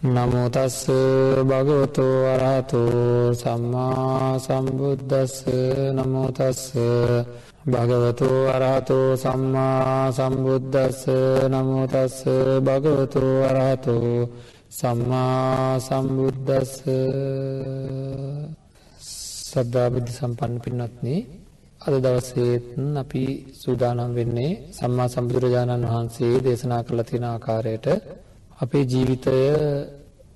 නමුතස්ස භගවතු අරහතු සම්මා සම්බුද්ධස්ස නමුතස්ස භගවතු අරහතු සම්මා සම්බුද්ධස්ස නමුතස්ස භගවතු අරහතු සම්මා සම්බුද්ධස්ස සද්ධාබුද්ධ සම්පන්න පින්නත්න අද දවසේත් අපි සූදානම් වෙන්නේ සම්මා සම්බුදුරජාණන් වහන්සේ දේශනා කරලා තියෙන ආකාරයට අපේ ජීවිතය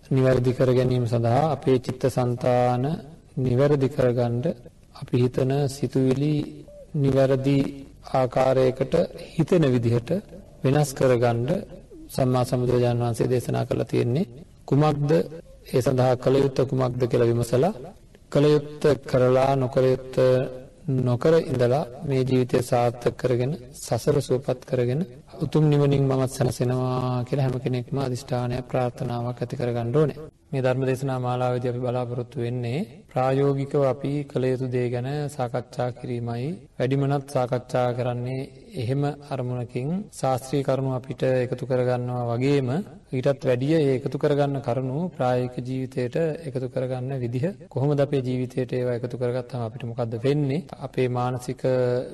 නිවැරදි කර ගැනීම සඳහා අපේ චිත්ත සන්තාන නිවැරදි කරගන්න අපි හිතන සිතුවිලි නිවැරදි ආකාරයකට හිතෙන විදිහට වෙනස් කරගන්න සම්මා සම්බුදුරජාණන් වහන්සේ දේශනා කරලා තියෙන්නේ. කුමක්ද? ඒ සඳහා කළ යුත්තේ කුමක්ද කියලා විමසලා කළ යුත්තේ කරලා නොකළ යුත්තේ නොකර ඉඳලා මේ ජීවිතය සාර්ථක කරගෙන සසර සුවපත් කරගෙන උතුම් නිවනින් මමත් සැනසෙනවා කියලා හැම කෙනෙක්ම අදිෂ්ඨානයක් ප්‍රාර්ථනාවක් ඇති කරගන්න ඕනේ. මේ ධර්ම දේශනා මාලාවේදී අපි බලාපොරොත්තු වෙන්නේ ප්‍රායෝගිකව අපි කළ යුතු දේ ගැන සාකච්ඡා කිරීමයි. වැඩිමනත් සාකච්ඡා කරන්නේ එහෙම අරමුණකින් ශාස්ත්‍රීය කරුණු අපිට එකතු කරගන්නවා වගේම ඊටත් වැඩිය ඒ එකතු කරගන්න කරුණු ප්‍රායෝගික ජීවිතයට එකතු කරගන්න විදිහ කොහොමද අපේ ජීවිතයට ඒවා එකතු කරගත්තම අපිට මොකද්ද වෙන්නේ? අපේ මානසික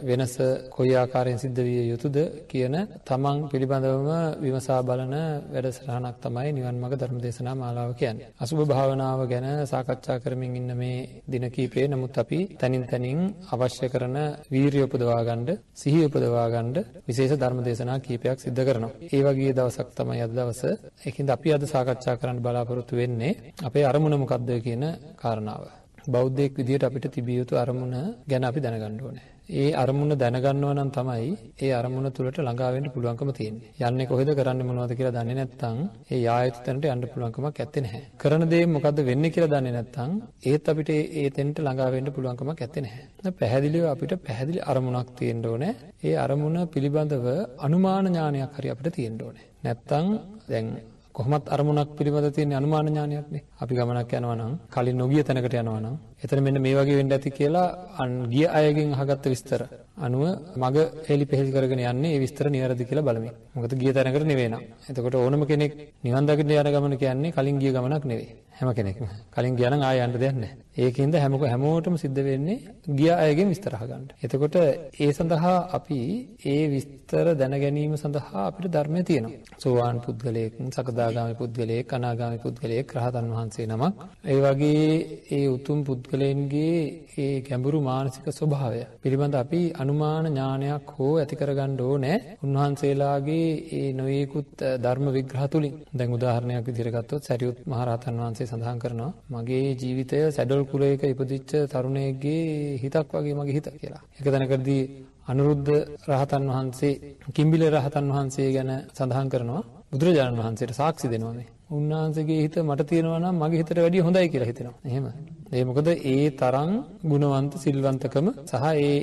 වෙනස කොයි ආකාරයෙන් සිද්ධ විය යුතුද කියන තමන් පිළිබඳවම විමසා බලන වැඩසටහනක් තමයි නිවන් මාර්ග ධර්ම දේශනා මාලාව කියන්නේ. අසුභ භාවනාව ගැන සාකච්ඡා කරමින් ඉන්න මේ දින කීපේ නමුත් අපි තනින් තනින් අවශ්‍ය කරන වීරිය උපදවා ගන්න, සිහිය උපදවා ගන්න විශේෂ ධර්ම දේශනා කීපයක් සිදු කරනවා. ඒ වගේ දවසක් තමයි අද දවස. ඒකින්ද අපි අද සාකච්ඡා කරන්න බලාපොරොත්තු වෙන්නේ අපේ අරමුණ මොකක්ද කියන කාරණාව. බෞද්ධයෙක් විදිහට අපිට තිබිය යුතු අරමුණ ගැන අපි දැනගන්න ඕනේ. ඒ අරමුණ දැනගන්නවා නම් තමයි ඒ අරමුණ තුළට ළඟා වෙන්න පුළුවන්කම තියෙන්නේ. යන්නේ කොහෙද කරන්නේ මොනවද කියලා දන්නේ නැත්නම් ඒ යායුතු තැනට යන්න පුළුවන්කමක් ඇත්තේ නැහැ. කරන දේ මොකද්ද වෙන්නේ කියලා දන්නේ නැත්නම් ඒත් අපිට ඒ තැනට ළඟා වෙන්න පුළුවන්කමක් ඇත්තේ නැහැ. දැන් පැහැදිලිව අපිට පැහැදිලි අරමුණක් තියෙන්න ඕනේ. ඒ අරමුණ පිළිබඳව අනුමාන ඥානයක් හරි අපිට තියෙන්න ඕනේ. නැත්නම් දැන් කොහොමත් අරමුණක් පිළිබඳ තියෙන අනුමාන ඥානයක්නේ. අපි ගමනක් යනවා නම් කලින් නොගිය තැනකට යනවා නම් එතන මෙන්න මේ වගේ වෙන්න ඇති කියලා අන් ගිය අයගෙන් අහගත්ත විස්තර අනුව මග හෙලි පෙහෙලි කරගෙන යන්නේ ඒ විස්තර නිවැරදි කියලා බලමින්. මොකද ගිය තැනකට නෙවෙයි නම්. එතකොට ඕනම කෙනෙක් නිවන් දකින්න යන ගමන කියන්නේ කලින් ගිය ගමනක් නෙවෙයි. හැම කෙනෙක්ම. කලින් ගියා නම් ආයෙ යන්න දෙයක් නැහැ. ඒකින්ද හැම හැමෝටම සිද්ධ වෙන්නේ ගිය අයගෙන් විස්තර අහගන්න. එතකොට ඒ සඳහා අපි ඒ විස්තර දැන ගැනීම සඳහා අපිට ධර්මය තියෙනවා. සෝවාන් පුද්ගලයෙක්, සකදාගාමි පුද්ගලයෙක්, අනාගාමි පුද්ගලයෙක්, රහතන් වහන්සේ නමක්. ඒ වගේ ඒ උතුම් පුද්ගලයන්ගේ ඒ ගැඹුරු මානසික ස්වභාවය පිළිබඳ අපි අනුමාන ඥානයක් හෝ ඇති කරගන්න ඕනේ. උන්වහන්සේලාගේ ඒ නොයෙකුත් ධර්ම විග්‍රහ තුලින්. දැන් උදාහරණයක් විදිහට ගත්තොත් සරියුත් මහරහතන් වහන්සේ සඳහන් කරනවා මගේ ජීවිතය සැඩොල් කුලයක ඉපදිච්ච තරුණයෙක්ගේ හිතක් වගේ මගේ හිත කියලා. එක තැනකදී අනුරුද්ධ රහතන් වහන්සේ කිම්බිල රහතන් වහන්සේ ගැන සඳහන් කරනවා බුදුරජාණන් වහන්සේට සාක්ෂි දෙනවා මේ. උන්වහන්සේගේ හිත මට තියෙනවා නම් මගේ හිතට වැඩිය හොඳයි කියලා හිතෙනවා. එහෙම. ඒ මොකද ඒ තරම් ගුණවන්ත සිල්වන්තකම සහ ඒ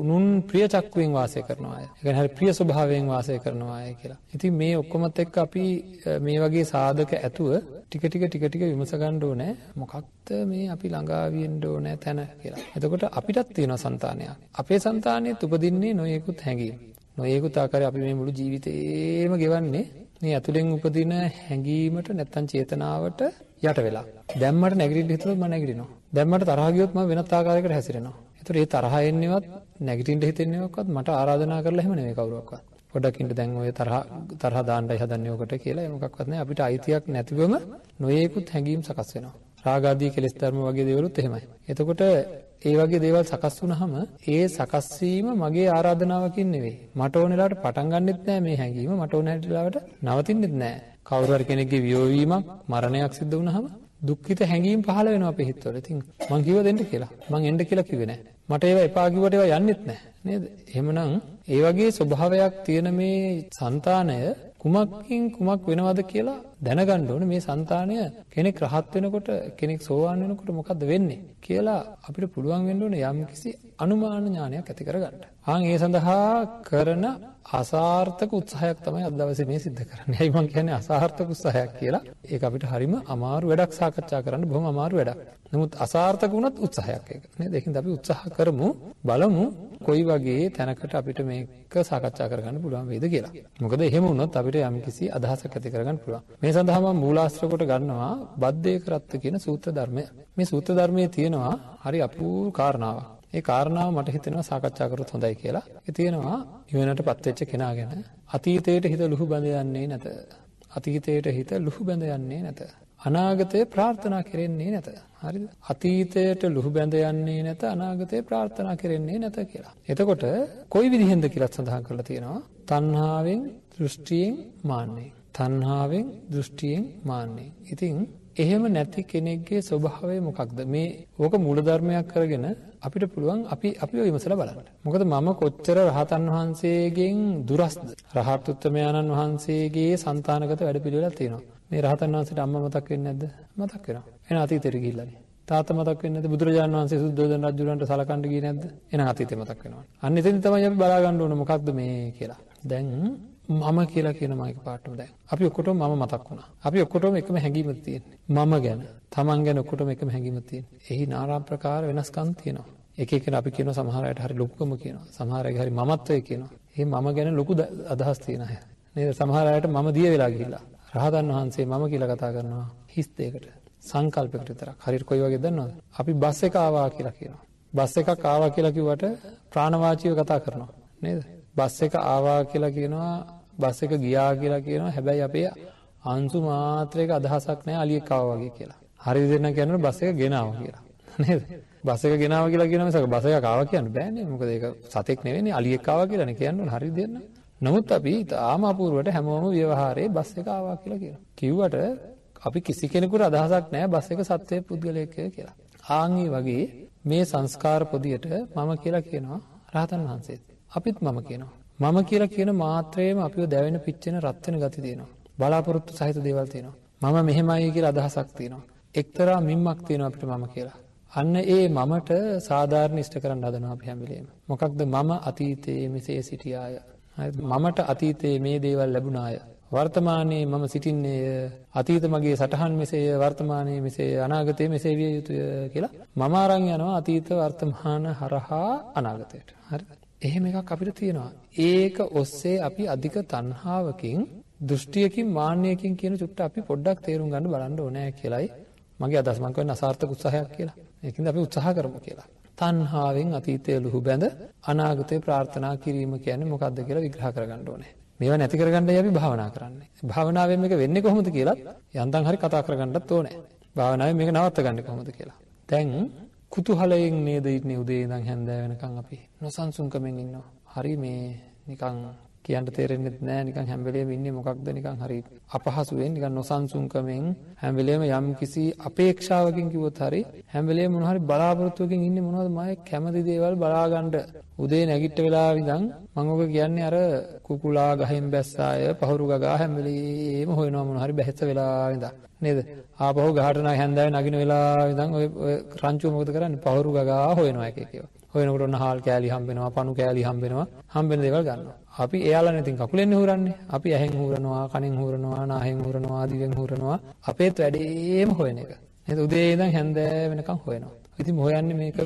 උනුන් ප්‍රිය චක්කුවෙන් වාසය කරනවා අය. ඒ කියන්නේ හරි ප්‍රිය ස්වභාවයෙන් වාසය කරනවා අය කියලා. ඉතින් මේ ඔක්කොමත් එක්ක අපි මේ වගේ සාධක ඇතුව ටික ටික ටික ටික විමස ගන්න ඕනේ මොකක්ද මේ අපි ළඟා වෙන්න ඕනේ තැන කියලා. එතකොට අපිටත් තියෙනවා సంతානයක්. අපේ సంతානෙත් උපදින්නේ නොයෙකුත් හැඟීම්. නොයෙකුත් ආකාරයේ අපි මේ මුළු ජීවිතේම ගෙවන්නේ මේ ඇතුලෙන් උපදින හැඟීමට නැත්තම් චේතනාවට යට වෙලා. දැන් මට නැගිටින්න හිතුනොත් මම නැගිටිනවා. දැන් මට තරහ ගියොත් මම වෙනත් ආකාරයකට හැසිරෙනවා. ඒතර ඒ තරහ එන්නේවත් නැගිටින්න හිතෙන්නේවත් මට ආරාධනා කරලා එහෙම නෙමෙයි කවුරුවක්වත්. පොඩ්ඩක් ඉන්න දැන් ඔය තරහ තරහ දාන්නයි හදන්නේ ඔකට කියලා ඒ මොකක්වත් නැහැ. අපිට අයිතියක් නැතිවම නොයේකුත් හැඟීම් සකස් වෙනවා. රාග ආදී කෙලෙස් ධර්ම වගේ දේවලුත් එහෙමයි. එතකොට ඒ වගේ දේවල් සකස් වුනහම ඒ සකස් වීම මගේ ආරාධනාවකින් නෙවෙයි. මට ඕන වෙලාවට පටන් ගන්නෙත් නෑ මේ හැඟීම. මට ඕන වෙලාවට නවතින්නෙත් නෑ. කවුරු හරි කෙනෙක්ගේ වියෝවීමක් මරණයක් සිද්ධ වුනහම දුක්ඛිත හැඟීම් පහළ වෙනවා අපේ හිතවල. ඉතින් මං කිව්ව දෙන්න කියලා. මං එන්න කියලා කිව්වේ නෑ. මට ඒවා එපා කිව්වට ඒවා යන්නෙත් නෑ. නේද? එහෙමනම් ඒ වගේ ස්වභාවයක් තියෙන මේ సంతානය කුමක්කින් කුමක් වෙනවද කියලා දැනගන්න ඕනේ මේ సంతානය කෙනෙක් රහත් වෙනකොට කෙනෙක් සෝවාන් වෙනකොට මොකද්ද වෙන්නේ කියලා අපිට පුළුවන් වෙන්න ඕනේ යම්කිසි අනුමාන ඥානයක් ඇති කරගන්න. ආන් ඒ සඳහා කරන අසාර්ථක උත්සාහයක් තමයි අද දවසේ මේ සිද්ධ කරන්නේ. ඇයි මම කියන්නේ අසාර්ථක උත්සාහයක් කියලා? ඒක අපිට හරිම අමාරු වැඩක් සාකච්ඡා කරන්න බොහොම අමාරු වැඩක්. නමුත් අසාර්ථක වුණත් උත්සාහයක් ඒක. නේද? ඒකින්ද අපි උත්සාහ කරමු බලමු කොයි වගේ තැනකට අපිට මේක සාකච්ඡා කරගන්න පුළුවන් වේද කියලා. මොකද එහෙම වුණොත් අපිට යම්කිසි අදහසක් ඇති කරගන්න පුළුවන්. මේ සඳහා මම මූලාශ්‍ර කොට ගන්නවා බද්දේකරත්ත කියන සූත්‍ර ධර්මය. මේ සූත්‍ර ධර්මයේ තියෙනවා හරි අපූර්ව කාරණාවක්. ඒ කාරණාව මට හිතෙනවා සාකච්ඡා කරොත් හොඳයි කියලා. ඒ තියෙනවා නිවනට පත්වෙච්ච කෙනා ගැන අතීතයට හිත ලුහු බඳ යන්නේ නැත. අතීතයට හිත ලුහු බඳ යන්නේ නැත. අනාගතය ප්‍රාර්ථනා කෙරෙන්නේ නැත. හරිද? අතීතයට ලුහු බැඳ යන්නේ නැත අනාගතය ප්‍රාර්ථනා කෙරෙන්නේ නැත කියලා. එතකොට කොයි විදිහෙන්ද කියලා සඳහන් කරලා තියෙනවා? තණ්හාවෙන්, දෘෂ්ටියෙන්, මාන්නෙන්. තණ්හාවෙන් දෘෂ්ටියෙන් මාන්නේ. ඉතින් එහෙම නැති කෙනෙක්ගේ ස්වභාවය මොකක්ද? මේ ඕක මූලධර්මයක් කරගෙන අපිට පුළුවන් අපි අපිව විමසලා බලන්න. මොකද මම කොච්චර රහතන් වහන්සේගෙන් දුරස්ද? රහත් උත්තමයාණන් වහන්සේගේ సంతානගත වැඩපිළිවෙලක් තියෙනවා. මේ රහතන් වහන්සේට අම්මා මතක් වෙන්නේ නැද්ද? මතක් වෙනවා. එහෙනම් අතීතෙට ගිහිල්ලානේ. තාත මතක් වෙන්නේ නැද්ද? බුදුරජාණන් වහන්සේ සුද්ධෝදන රජුලන්ට සලකන්න ගියේ නැද්ද? එහෙනම් අතීතේ මතක් වෙනවා. අන්න එතෙන් තමයි අපි බලා ගන්න ඕන මොකක්ද මේ කියලා. දැන් මම කියලා කියන මයික පාටම දැන්. අපි ඔක්කොටම මම මතක් වුණා. අපි ඔක්කොටම එකම හැඟීමක් තියෙන්නේ. මම ගැන, Taman ගැන ඔක්කොටම එකම හැඟීමක් තියෙන්නේ. එහි নানা ප්‍රකාර වෙනස්කම් තියෙනවා. එක එක අපි කියන සමහර අයට හරි ලොකුකම කියනවා. සමහර අය හරි මමත්වය කියනවා. ඒ මම ගැන ලොකු අදහස් තියෙන අය. නේද? සමහර අයට මම දිය වෙලා ගිහිල්ලා. රහතන් වහන්සේ මම කියලා කතා කරනවා හිස් දෙයකට. සංකල්පයකට විතරක්. හරියට කොයි වගේද දන්නවද? අපි බස් එක ආවා කියලා කියනවා. බස් එකක් ආවා කියලා කිව්වට ප්‍රාණවාචීව කතා කරනවා. නේද? බස් එක ආවා කියලා කියනවා බස් එක ගියා කියලා කියනවා. හැබැයි අපේ අංශු මාත්‍රයක අදහසක් නැහැ අලියෙක් ආවා වගේ කියලා. හරි දෙන්න කියනවා බස් එක ගෙනාවා කියලා. නේද? බස් එක ගෙනාවා කියලා කියන මිසක බස් එකක් ආවා කියන්න බෑනේ. මොකද ඒක සතෙක් නෙවෙයි අලියෙක් ආවා කියලානේ කියන්න ඕන. හරි දෙන්න. නමුත් අපි තාම අපූර්වට හැමෝම ව්‍යවහාරයේ බස් එක ආවා කියලා කියනවා. කිව්වට අපි කිසි කෙනෙකුට අදහසක් නැහැ බස් එක සත්වයේ පුද්ගලයෙක් කියලා. ආන් වගේ මේ සංස්කාර පොදියට මම කියලා කියනවා රහතන් වහන්සේත්. අපිත් මම කියනවා. මම කියලා කියන මාත්‍රයේම අපිව දැවෙන පිච්චෙන රත් වෙන ගති තියෙනවා. බලාපොරොත්තු සහිත දේවල් තියෙනවා. මම මෙහෙමයි කියලා අදහසක් තියෙනවා. එක්තරා මිම්මක් තියෙනවා අපිට මම කියලා. අන්න ඒ මමට සාධාරණ ඉෂ්ට කරන්න හදනවා අපි හැම වෙලේම. මොකක්ද මම අතීතයේ මෙසේ සිටියාය. මමට අතීතයේ මේ දේවල් ලැබුණාය. වර්තමානයේ මම සිටින්නේය අතීත මගේ සටහන් මෙසේය වර්තමානයේ මෙසේ අනාගතයේ මෙසේ විය යුතුය කියලා මම අරන් යනවා අතීත වර්තමාන හරහා අනාගතයට. හරිද? එහෙම එකක් අපිට තියෙනවා. ඒක ඔස්සේ අපි අධික තණ්හාවකින් දෘෂ්ටියකින් මාන්නයකින් කියන චුට්ට අපි පොඩ්ඩක් තේරුම් ගන්න බලන්න ඕනෑ කියලයි මගේ අදහස මම කියන්නේ අසාර්ථක උත්සාහයක් කියලා. ඒකින්ද අපි උත්සාහ කරමු කියලා. තණ්හාවෙන් අතීතය ලුහු බැඳ අනාගතය ප්‍රාර්ථනා කිරීම කියන්නේ මොකක්ද කියලා විග්‍රහ කරගන්න ඕනේ. මේවා නැති කරගන්නයි අපි භාවනා කරන්නේ. භාවනාවෙන් මේක වෙන්නේ කොහොමද කියලාත් යන්තම් හරි කතා කරගන්නත් ඕනේ. භාවනාවෙන් මේක නවත්තගන්නේ කොහොමද කියලා. දැන් කුතුහලයෙන් නේද ඉන්නේ උදේ ඉඳන් හැන්දෑ වෙනකන් අපි නොසන්සුන්කමෙන් ඉන්නවා. හරි මේ නිකන් කියන්න තේරෙන්නේ නැහැ. නිකන් හැම වෙලේම ඉන්නේ මොකක්ද? නිකන් හරි අපහසුවෙන් නිකන් නොසන්සුන්කමෙන්. හැම වෙලේම යම් කිසි අපේක්ෂාවකින් කිව්වොත් හරි හැම වෙලේම මොන හරි බලාපොරොත්තුවකින් ඉන්නේ මොනවද? මම කැමති දේවල් බලා ගන්න උදේ නැගිට වෙලාව ඉඳන් මම ඔක කියන්නේ අර කුකුලා ගහෙන් බැස්සාය පහුරු ගගා හැම වෙලේම හොයනවා මොන හරි බැහැස වෙලා ඉඳන්. නේද? ආපහු ගහට නග හැන්දෑවේ නගින වෙලාව ඉඳන් ඔය රංචුව මොකද කරන්නේ? පහුරු ගගා හොයනවා එක එක ඒවා. හොයනකොට ඔන්න හාල් කෑලි හම්බෙනවා පණු කෑලි හම්බෙනවා. හම්බෙන දේවල් ගන්නවා. අපි එයාලා ඉතින් කකුලෙන් හුරන්නේ අපි ඇහෙන් හුරනවා කනෙන් හුරනවා නාහෙන් හුරනවා දිවෙන් හුරනවා අපේත් වැඩේම හොයන එක. නේද? උදේ ඉඳන් හැන්දෑ වෙනකන් හොයනවා. ඉතින් හොයන්නේ මේක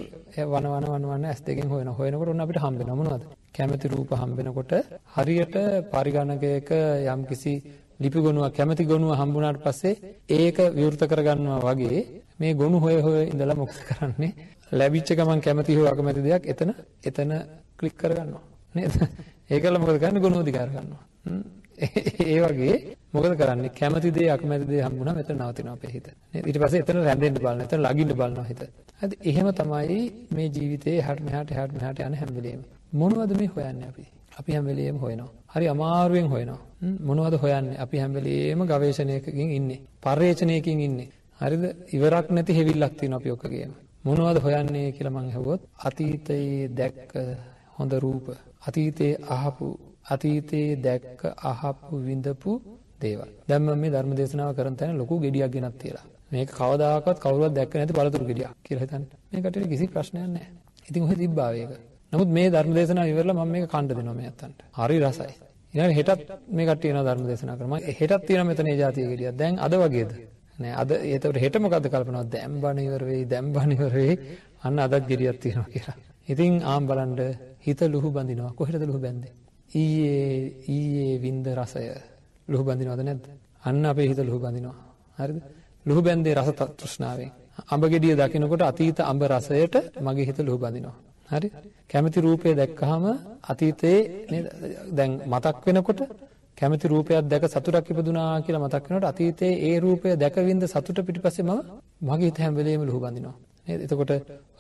වන වන වන වන ඇස් දෙකෙන් හොයන හොයනකොට ඔන්න අපිට හම්බෙනවා. මොනවද? කැමති රූප හම්බෙනකොට හරියට පරිගණකයක යම්කිසි ලිපි ගොනුවක් කැමති ගොනුව හම්බුනාට පස්සේ ඒක විවෘත කරගන්නවා වගේ මේ ගොනු හොය හොය ඉඳලා මොකද කරන්නේ? ලැබිච්ච ගමන් කැමති හෝ අකමැති දෙයක් එතන එතන ක්ලික් කරගන්නවා නේද ඒකල මොකද කරන්නේ ගුණ අධිකාර ගන්නවා. ඒ වගේ මොකද කරන්නේ කැමති දේ අකමැති දේ හම්බුනම එතන නවතිනවා අපේ හිත. නේද? ඊට පස්සේ එතන රැඳෙන්න බලන, එතන ලගින්න බලනවා හිත. හරිද? එහෙම තමයි මේ ජීවිතේ එහාට මෙහාට එහාට මෙහාට යන හැම වෙලේම. මොනවද මේ හොයන්නේ අපි? අපි හැම වෙලේම හොයනවා. හරි අමාරුවෙන් හොයනවා. මොනවද හොයන්නේ? අපි හැම වෙලේම ගවේෂණයකින් ඉන්නේ. පර්යේෂණයකින් ඉන්නේ. හරිද? ඉවරක් නැති හැවිල්ලක් තියෙනවා අපි ඔක්කොගේම. මොනවද හොයන්නේ කියලා මං අහුවොත් අතීතයේ දැක්ක හොඳ රූප අතීතයේ අහපු අතීතයේ දැක්ක අහපු විඳපු දේවල්. දැන් මම මේ ධර්ම දේශනාව කරන තැන ලොකු ගෙඩියක් ගෙනත් තියලා. මේක කවදාකවත් කවුරුවත් දැක්ක නැති පළතුරු ගෙඩියක් කියලා හිතන්න. මේ කටට කිසි ප්‍රශ්නයක් නැහැ. ඉතින් ඔහෙ තිබ්බා ඒක. නමුත් මේ ධර්ම දේශනාව ඉවරලා මම මේක කන්න දෙනවා මේ අතන්ට. හරි රසයි. ඊළඟ හෙටත් මේ කට්ටිය යනවා ධර්ම දේශනා කරනවා. හෙටත් තියෙනවා මෙතන ඒ જાතිය ගෙඩියක්. දැන් අද වගේද? නෑ අද ඒතකොට හෙට මොකද්ද කල්පනාවක් දැන් බණ ඉවර වෙයි දැන් බණ ඉවර වෙයි අන්න අදත් ගෙඩියක් තියෙනවා කියලා. ඉතින් ආම් බලන්න හිත ලුහු බඳිනවා. කොහෙටද ලුහු බැඳේ? ඊයේ ඊයේ වින්ද රසය ලුහු බඳිනවද නැද්ද? අන්න අපේ හිත ලුහු බඳිනවා. හරිද? ලුහු බැඳේ රස තෘෂ්ණාවෙන්. අඹ ගෙඩිය දකිනකොට අතීත අඹ රසයට මගේ හිත ලුහු බඳිනවා. හරි? කැමති රූපය දැක්කහම අතීතයේ දැන් මතක් වෙනකොට කැමති රූපයක් දැක සතුටක් ඉපදුනා කියලා මතක් වෙනකොට අතීතයේ ඒ රූපය දැක වින්ද සතුට පිටිපස්සේ මම මගේ හිත හැම වෙලේම ලුහු බඳිනවා. නේද? එතකොට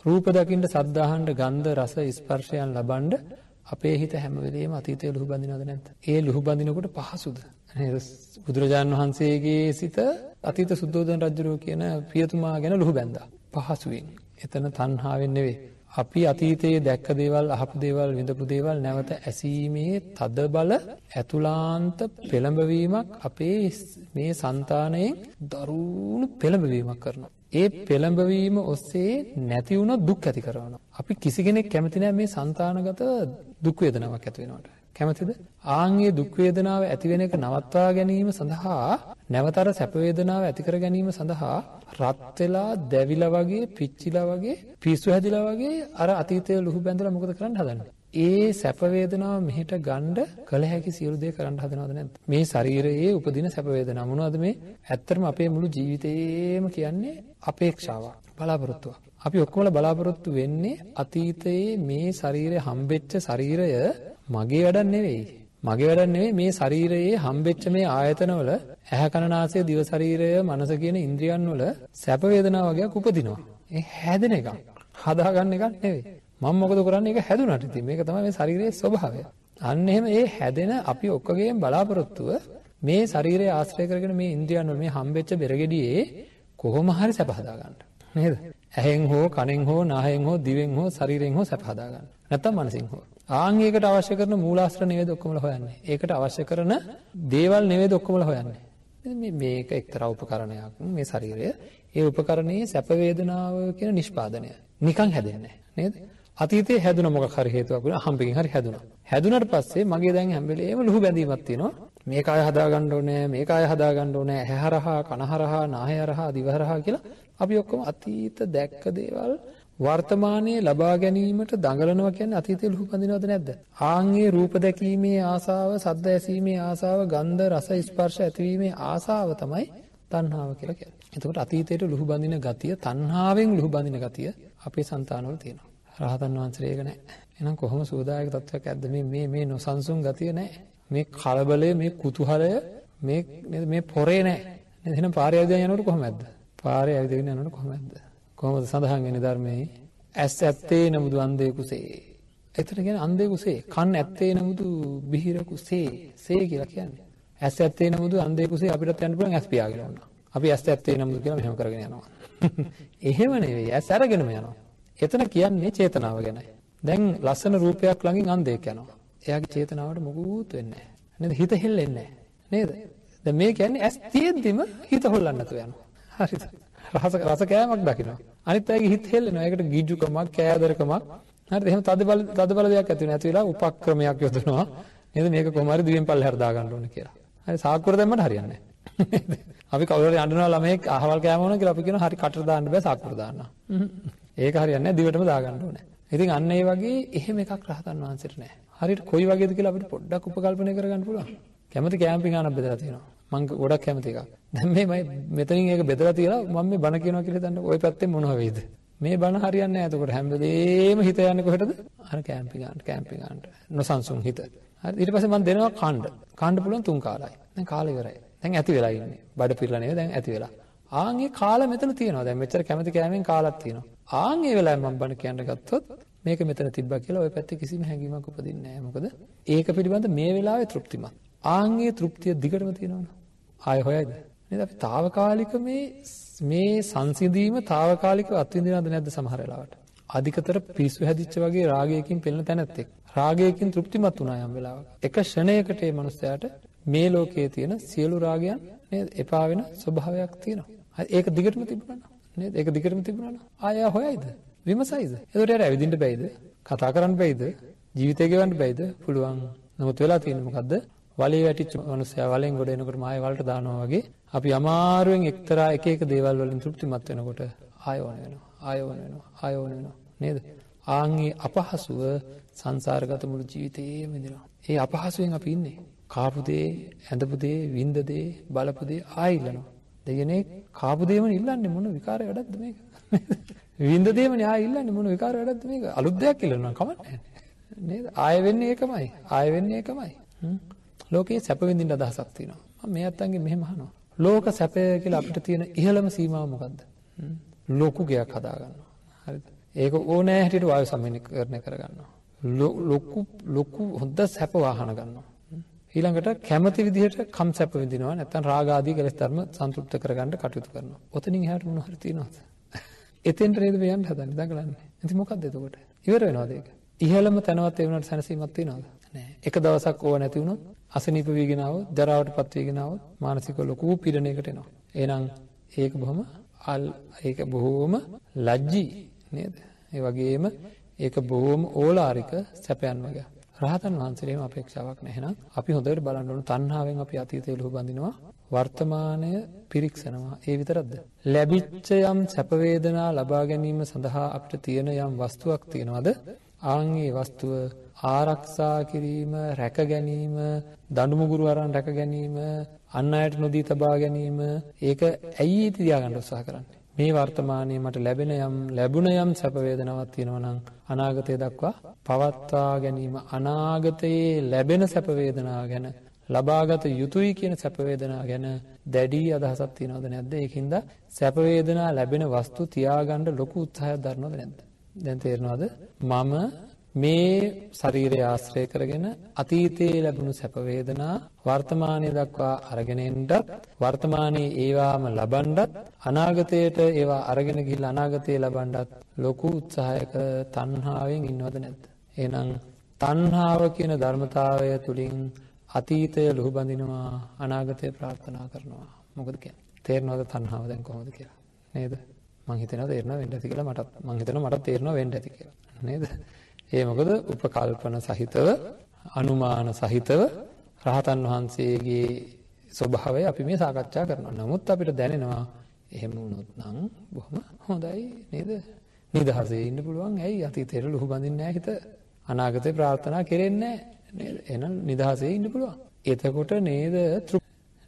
රූප දකින්න සද්ද අහන්න ගන්ධ රස ස්පර්ශයන් ලබන්න අපේ හිත හැම වෙලේම අතීතයේ ලුහු බඳිනවද නැද්ද? ඒ ලුහු බඳිනකොට පහසුද? නේද? බුදුරජාන් වහන්සේගේ සිත අතීත සුද්ධෝදන රජුරෝ කියන පියතුමා ගැන ලුහු බැඳා. පහසුවෙන්. එතන තණ්හාවෙන් නෙවෙයි. අපි අතීතයේ දැක්ක දේවල් අහපු දේවල් විඳපු දේවල් නැවත ඇසීමේ තද බල ඇතුලාන්ත පෙළඹවීමක් අපේ මේ సంతාණයෙන් දරුණු පෙළඹවීමක් කරනවා. ඒ පෙළඹවීම ඔස්සේ නැති වුණොත් දුක් ඇති කරනවා. අපි කිසි කෙනෙක් කැමති නැහැ මේ సంతානගත දුක් වේදනාවක් ඇති වෙනවට. කැමතිද? ආන්ගේ දුක් වේදනාව ඇති වෙන එක නවත්වා ගැනීම සඳහා නැවතර සැප වේදනාව ඇති කර ගැනීම සඳහා රත් වෙලා දැවිලා වගේ පිච්චිලා වගේ පිස්සු හැදිලා වගේ අර අතීතයේ ලුහු බැඳලා මොකද කරන්න හදන්නේ? ඒ සැප වේදනාව මෙහෙට ගන්න කළ හැකි සියලු දේ කරන්න හදනවද නැද්ද? මේ ශරීරයේ උපදින සැප වේදනා මොනවද මේ? ඇත්තටම අපේ මුළු ජීවිතේම කියන්නේ අපේක්ෂාවක්, බලාපොරොත්තුවක්. අපි ඔක්කොම බලාපොරොත්තු වෙන්නේ අතීතයේ මේ ශරීරය හම්බෙච්ච ශරීරය මගේ වැඩක් නෙවෙයි. මගේ වැඩක් නෙවෙයි මේ ශරීරයේ හම්බෙච්ච මේ ආයතනවල ඇහැ කන නාසය දිව ශරීරය මනස කියන ඉන්ද්‍රියන් වල සැප වේදනා වගේක් උපදිනවා. ඒ හැදෙන එක. හදාගන්න එකක් නෙවෙයි. මම මොකද කරන්නේ ඒක හැදුනට ඉතින් මේක තමයි මේ ශරීරයේ ස්වභාවය. අන්න එහෙම ඒ හැදෙන අපි ඔක්කොගේම බලාපොරොත්තුව මේ ශරීරය ආශ්‍රය කරගෙන මේ ඉන්ද්‍රියන් වල මේ හම්බෙච්ච බෙරගෙඩියේ කොහොම හරි සැප හදාගන්න. නේද? ඇහෙන් හෝ කනෙන් හෝ නාහෙන් හෝ දිවෙන් හෝ ශරීරයෙන් හෝ සැප හදාගන්න. නැත්තම් මනසින් හෝ. ආන් ඒකට අවශ්‍ය කරන මූලාශ්‍ර නෙවෙයි ඔක්කොමල හොයන්නේ. ඒකට අවශ්‍ය කරන දේවල් නෙවෙයි ඔක්කොමල හොයන්නේ. මේ මේක එක්තරා උපකරණයක් මේ ශරීරය. ඒ උපකරණයේ සැප වේදනාව කියන නිෂ්පාදනය. නිකන් හැදෙන්නේ නේද? අතීතයේ හැදුන මොකක් හරි හේතුවක් වුණා හම්බෙකින් හරි හැදුනා. හැදුනට පස්සේ මගේ දැන් හැම වෙලේම ලුහු බැඳීමක් තියෙනවා. මේක අය හදාගන්න ඕනේ, මේක අය හදාගන්න ඕනේ, ඇහැහරහා, කනහරහා, නාහයරහා, දිවහරහා කියලා අපි ඔක්කොම අතීත දැක්ක දේවල් වර්තමානයේ ලබා ගැනීමට දඟලනවා කියන්නේ අතීතයේ ලුහු බඳිනවද නැද්ද? ආන්ගේ රූප දැකීමේ ආසාව, සද්ද ඇසීමේ ආසාව, ගන්ධ රස ස්පර්ශ ඇතිවීමේ ආසාව තමයි තණ්හාව කියලා කියන්නේ. එතකොට අතීතයට ලුහු බඳින ගතිය, තණ්හාවෙන් ලුහු බඳින ගතිය අපේ సంతානවල තියෙනවා. රහතන් වහන්සේ ඒක නැහැ. එහෙනම් කොහොම සෝදායක තත්වයක් ඇද්ද මේ මේ මේ නොසන්සුන් ගතිය නැහැ. මේ කලබලය, මේ කුතුහලය, මේ මේ පොරේ නැහැ. එහෙනම් පාරේ ඇවිදගෙන යනකොට කොහොමද? පාරේ ඇවිදගෙන යනකොට කොහොමද? කොහොමද සඳහන් වෙන්නේ ධර්මයේ? ඇස් ඇත්තේ නමුදු අන්ධේ කුසේ. එතන කියන්නේ අන්ධේ කුසේ. කන් ඇත්තේ නමුදු බිහිර කුසේ. සේ කියලා කියන්නේ. ඇස් ඇත්තේ නමුදු අන්ධේ කුසේ අපිටත් යන්න පුළුවන් ඇස් පියාගෙන ඕන. අපි ඇස් ඇත්තේ නමුදු කියලා මෙහෙම කරගෙන යනවා. එහෙම නෙවෙයි. ඇස් අරගෙනම යනවා. එතන කියන්නේ චේතනාව ගැනයි. දැන් ලස්සන රූපයක් ළඟින් අන්ධයෙක් යනවා. එයාගේ චේතනාවට මොකුත් වෙන්නේ නැහැ. නේද? හිත හෙල්ලෙන්නේ නැහැ. නේද? දැන් මේ කියන්නේ ඇස් තියෙද්දිම හිත හොල්ලන්න නැතුව යනවා. හරිද? රස රස කෑමක් දකිනවා. අනිත් අයගේ හිත හෙල්ලෙනවා. ඒකට ගිජුකමක්, කෑදරකමක්. හරිද? එහෙම තද බල තද බල දෙයක් ඇති වෙන ඇති වෙලා උපක්‍රමයක් යොදනවා. නේද? මේක කොහොම හරි දිවෙන් පල්ලෙහාට දා ගන්න ඕනේ කියලා. හරි සාක්කුවට දැම්මට හරියන්නේ නැහැ. අපි කවුරු හරි අඬනවා ළමයෙක් අහවල් කෑම ඕන කියලා අපි කියනවා හරි කටට දාන්න බෑ සාක්කුවට දාන්න. ඒක හරියන්නේ නැහැ දිවටම දා ගන්න ඕනේ. ඉතින් අන්න ඒ වගේ එහෙම එකක් රහතන් වහන්සේට නැහැ. හරියට කොයි වගේද කියලා අපිට පොඩ්ඩක් උපකල්පනය කරගන්න පුළුවන්. කැමති කැම්පින් ආනක් බෙදලා තියෙනවා. මං ගොඩක් කැමති එකක්. දැන් මේ මම මෙතනින් ඒක බෙදලා තියලා මම මේ බණ කියනවා කියලා හිතන්න ඔය පැත්තෙන් මොනවා වෙයිද? මේ බණ හරියන්නේ නැහැ. එතකොට හැම වෙලේම හිත යන්නේ කොහෙටද? අර කැම්පි ගන්නට, කැම්පි ගන්නට. නොසන්සුන් හිත. හරි ඊට පස්සේ මම දෙනවා කාණ්ඩ. කාණ්ඩ පුළුවන් තුන් කාලයි. දැන් කාලේ ඉවරයි. දැන් ඇති වෙලා ඉන්නේ. බඩ පිරලා නේද? දැන් ඇති වෙලා. ආන් ඒ කාලා මෙතන තියෙනවා. දැන් මෙච්චර කැමති කෑමෙන් කාලක් තියෙනවා. ආන් ඒ වෙලාවේ මම බණ කියන්න ගත්තොත් මේක මෙතන තිබ්බා කියලා ওই පැත්තේ කිසිම හැඟීමක් උපදින්නේ නැහැ. මොකද ඒක පිළිබඳ මේ වෙලාවේ තෘප්තිමත්. ආන්ගේ තෘප්තිය දිගටම තියෙනවනේ. ආය හොයයිද? නේද අපි తాවකාලික මේ මේ සංසිඳීම తాවකාලිකව අත්විඳිනවද නැද්ද සමහර වෙලාවට? අධිකතර පිස්සු හැදිච්ච වගේ රාගයකින් පෙළෙන තැනැත්තෙක්. රාගයකින් තෘප්තිමත් වුණා යම් වෙලාවක. එක ෂණයකට මේ මනුස්සයාට මේ ලෝකයේ තියෙන සියලු රාගයන් නේද එපා වෙන ස්වභාවයක් තියෙනවා. හරි ඒක දිගටම තිබුණා නේද? ඒක දිගටම තිබුණා ආය හොයයිද? විමසයිද? එතකොට යාර ඇවිදින්න බැයිද? කතා කරන්න බැයිද? ජීවිතය ගෙවන්න බැයිද? පුළුවන්. නමුත් වෙලා තියෙන්නේ මොකද්ද? වලේ වැටිච්ච මිනිස්සයා වලෙන් ගොඩ එනකොට මාය වලට දානවා වගේ අපි අමාරුවෙන් එක්තරා එක එක දේවල් වලින් තෘප්තිමත් වෙනකොට ආය ඕන වෙනවා. ආය ඕන වෙනවා. ආය ඕන වෙනවා. නේද? ආන්ගේ අපහසුව සංසාරගත මුළු ජීවිතේම විඳිනවා. ඒ අපහසුවෙන් අපි ඉන්නේ. කාපු දේ, ඇඳපු දේ, විඳ දේ, බලපු දේ ආයිල්ලනවා. දෙයනේ කාපු දේම ඉල්ලන්නේ මොන විකාරය වැඩක්ද මේක? විඳ දේම ආය ඉල්ලන්නේ මොන විකාරය වැඩක්ද මේක? අලුත් දෙයක් ඉල්ලනවා කමන්නේ නේද? ආය වෙන්නේ ඒකමයි. ආය වෙන්නේ ඒකමයි. ලෝකේ සැප විඳින්න අදහසක් තියෙනවා. මම මේ අත්තන්ගේ මෙහෙම අහනවා. ලෝක සැපය කියලා අපිට තියෙන ඉහළම සීමාව මොකද්ද? ලොකු ගයක් හදා ගන්නවා. හරිද? ඒක ඕනෑ හැටියට වායු සමනීකරණය කරගන්නවා. ලොකු ලොකු හොඳ සැප වාහන ගන්නවා. ඊළඟට කැමති විදිහට කම් සැප විඳිනවා නැත්නම් රාග ආදී කෙලෙස් ධර්ම සන්තුෂ්ත කරගන්න කටයුතු කරනවා. ඔතනින් එහාට මොන හරි තියෙනවද? එතෙන්ට නේද මේ යන්න හදන්නේ දඟලන්නේ. ඉතින් මොකද්ද එතකොට? ඉවර වෙනවද ඒක? ඉහළම තැනවත් ඒ වුණාට සැනසීමක් තියෙනවද? නෑ. එක දවසක් ඕව නැති වුණොත් අසනීප වේගෙන આવොත් දරාවටපත් වේගෙන આવොත් මානසික ලොකු පීඩනයකට එනවා. එහෙනම් ඒක බොහොම අල් ඒක බොහොම ලැජ්ජී නේද? ඒ වගේම ඒක බොහොම ඕලාරික සැපයන් වගේ. රහතන් වහන්සේලේම අපේක්ෂාවක් නැහැ අපි හොඳට බලන්න ඕන තණ්හාවෙන් අපි අතීතය ලොහු බඳිනවා. වර්තමානය පිරික්සනවා. ඒ විතරක්ද? ලැබිච්ච යම් සැප වේදනා ලබා ගැනීම සඳහා අපිට තියෙන යම් වස්තුවක් තියනවාද? ආන් ඒ වස්තුව ආරක්ෂා කිරීම රැක ගැනීම දඬුමුගුරු අරන් රැක ගැනීම අන් අයට නොදී තබා ගැනීම ඒක ඇයි තියාගන්න උත්සාහ කරන්නේ මේ වර්තමානයේ මට ලැබෙන යම් ලැබුණ යම් සැප වේදනාවක් තියෙනවා නම් අනාගතය දක්වා පවත්වා ගැනීම අනාගතයේ ලැබෙන සැප වේදනාව ගැන ලබාගත යුතුයි කියන සැප වේදනා ගැන දැඩි අදහසක් තියනවද නැද්ද? ඒකින්ද සැප වේදනා ලැබෙන වස්තු තියාගන්න ලොකු උත්සාහයක් දරනවද නැද්ද? දැන් තේරෙනවද? මම මේ ශරීරය ආශ්‍රය කරගෙන අතීතයේ ලැබුණු සැප වේදනා වර්තමානයේ දක්වා අරගෙන එන්නත් වර්තමානයේ ඒවාම ලබන්නත් අනාගතයට ඒවා අරගෙන ගිහිල්ලා අනාගතයේ ලබන්නත් ලොකු උත්සාහයක තණ්හාවෙන් ඉන්නවද නැද්ද? එහෙනම් තණ්හාව කියන ධර්මතාවය තුලින් අතීතය ලුහු බඳිනවා අනාගතය ප්‍රාර්ථනා කරනවා. මොකද කියන්නේ? තේරෙනවද තණ්හාව දැන් කොහොමද කියලා? නේද? මං හිතනවා තේරෙනවා වෙන්න ඇති කියලා මටත් මං හිතනවා මටත් තේරෙනවා වෙන්න ඇති කියලා. නේද? ඒ මොකද උපකල්පන සහිතව අනුමාන සහිතව රහතන් වහන්සේගේ ස්වභාවය අපි මේ සාකච්ඡා කරනවා. නමුත් අපිට දැනෙනවා එහෙම වුණොත් නම් බොහොම හොඳයි නේද? නිදහසේ ඉන්න පුළුවන්. ඇයි අතීතේට ලුහු බඳින්නේ නැහැ හිත. අනාගතේ ප්‍රාර්ථනා කෙරෙන්නේ නැහැ නේද? එහෙනම් නිදහසේ ඉන්න පුළුවන්. එතකොට නේද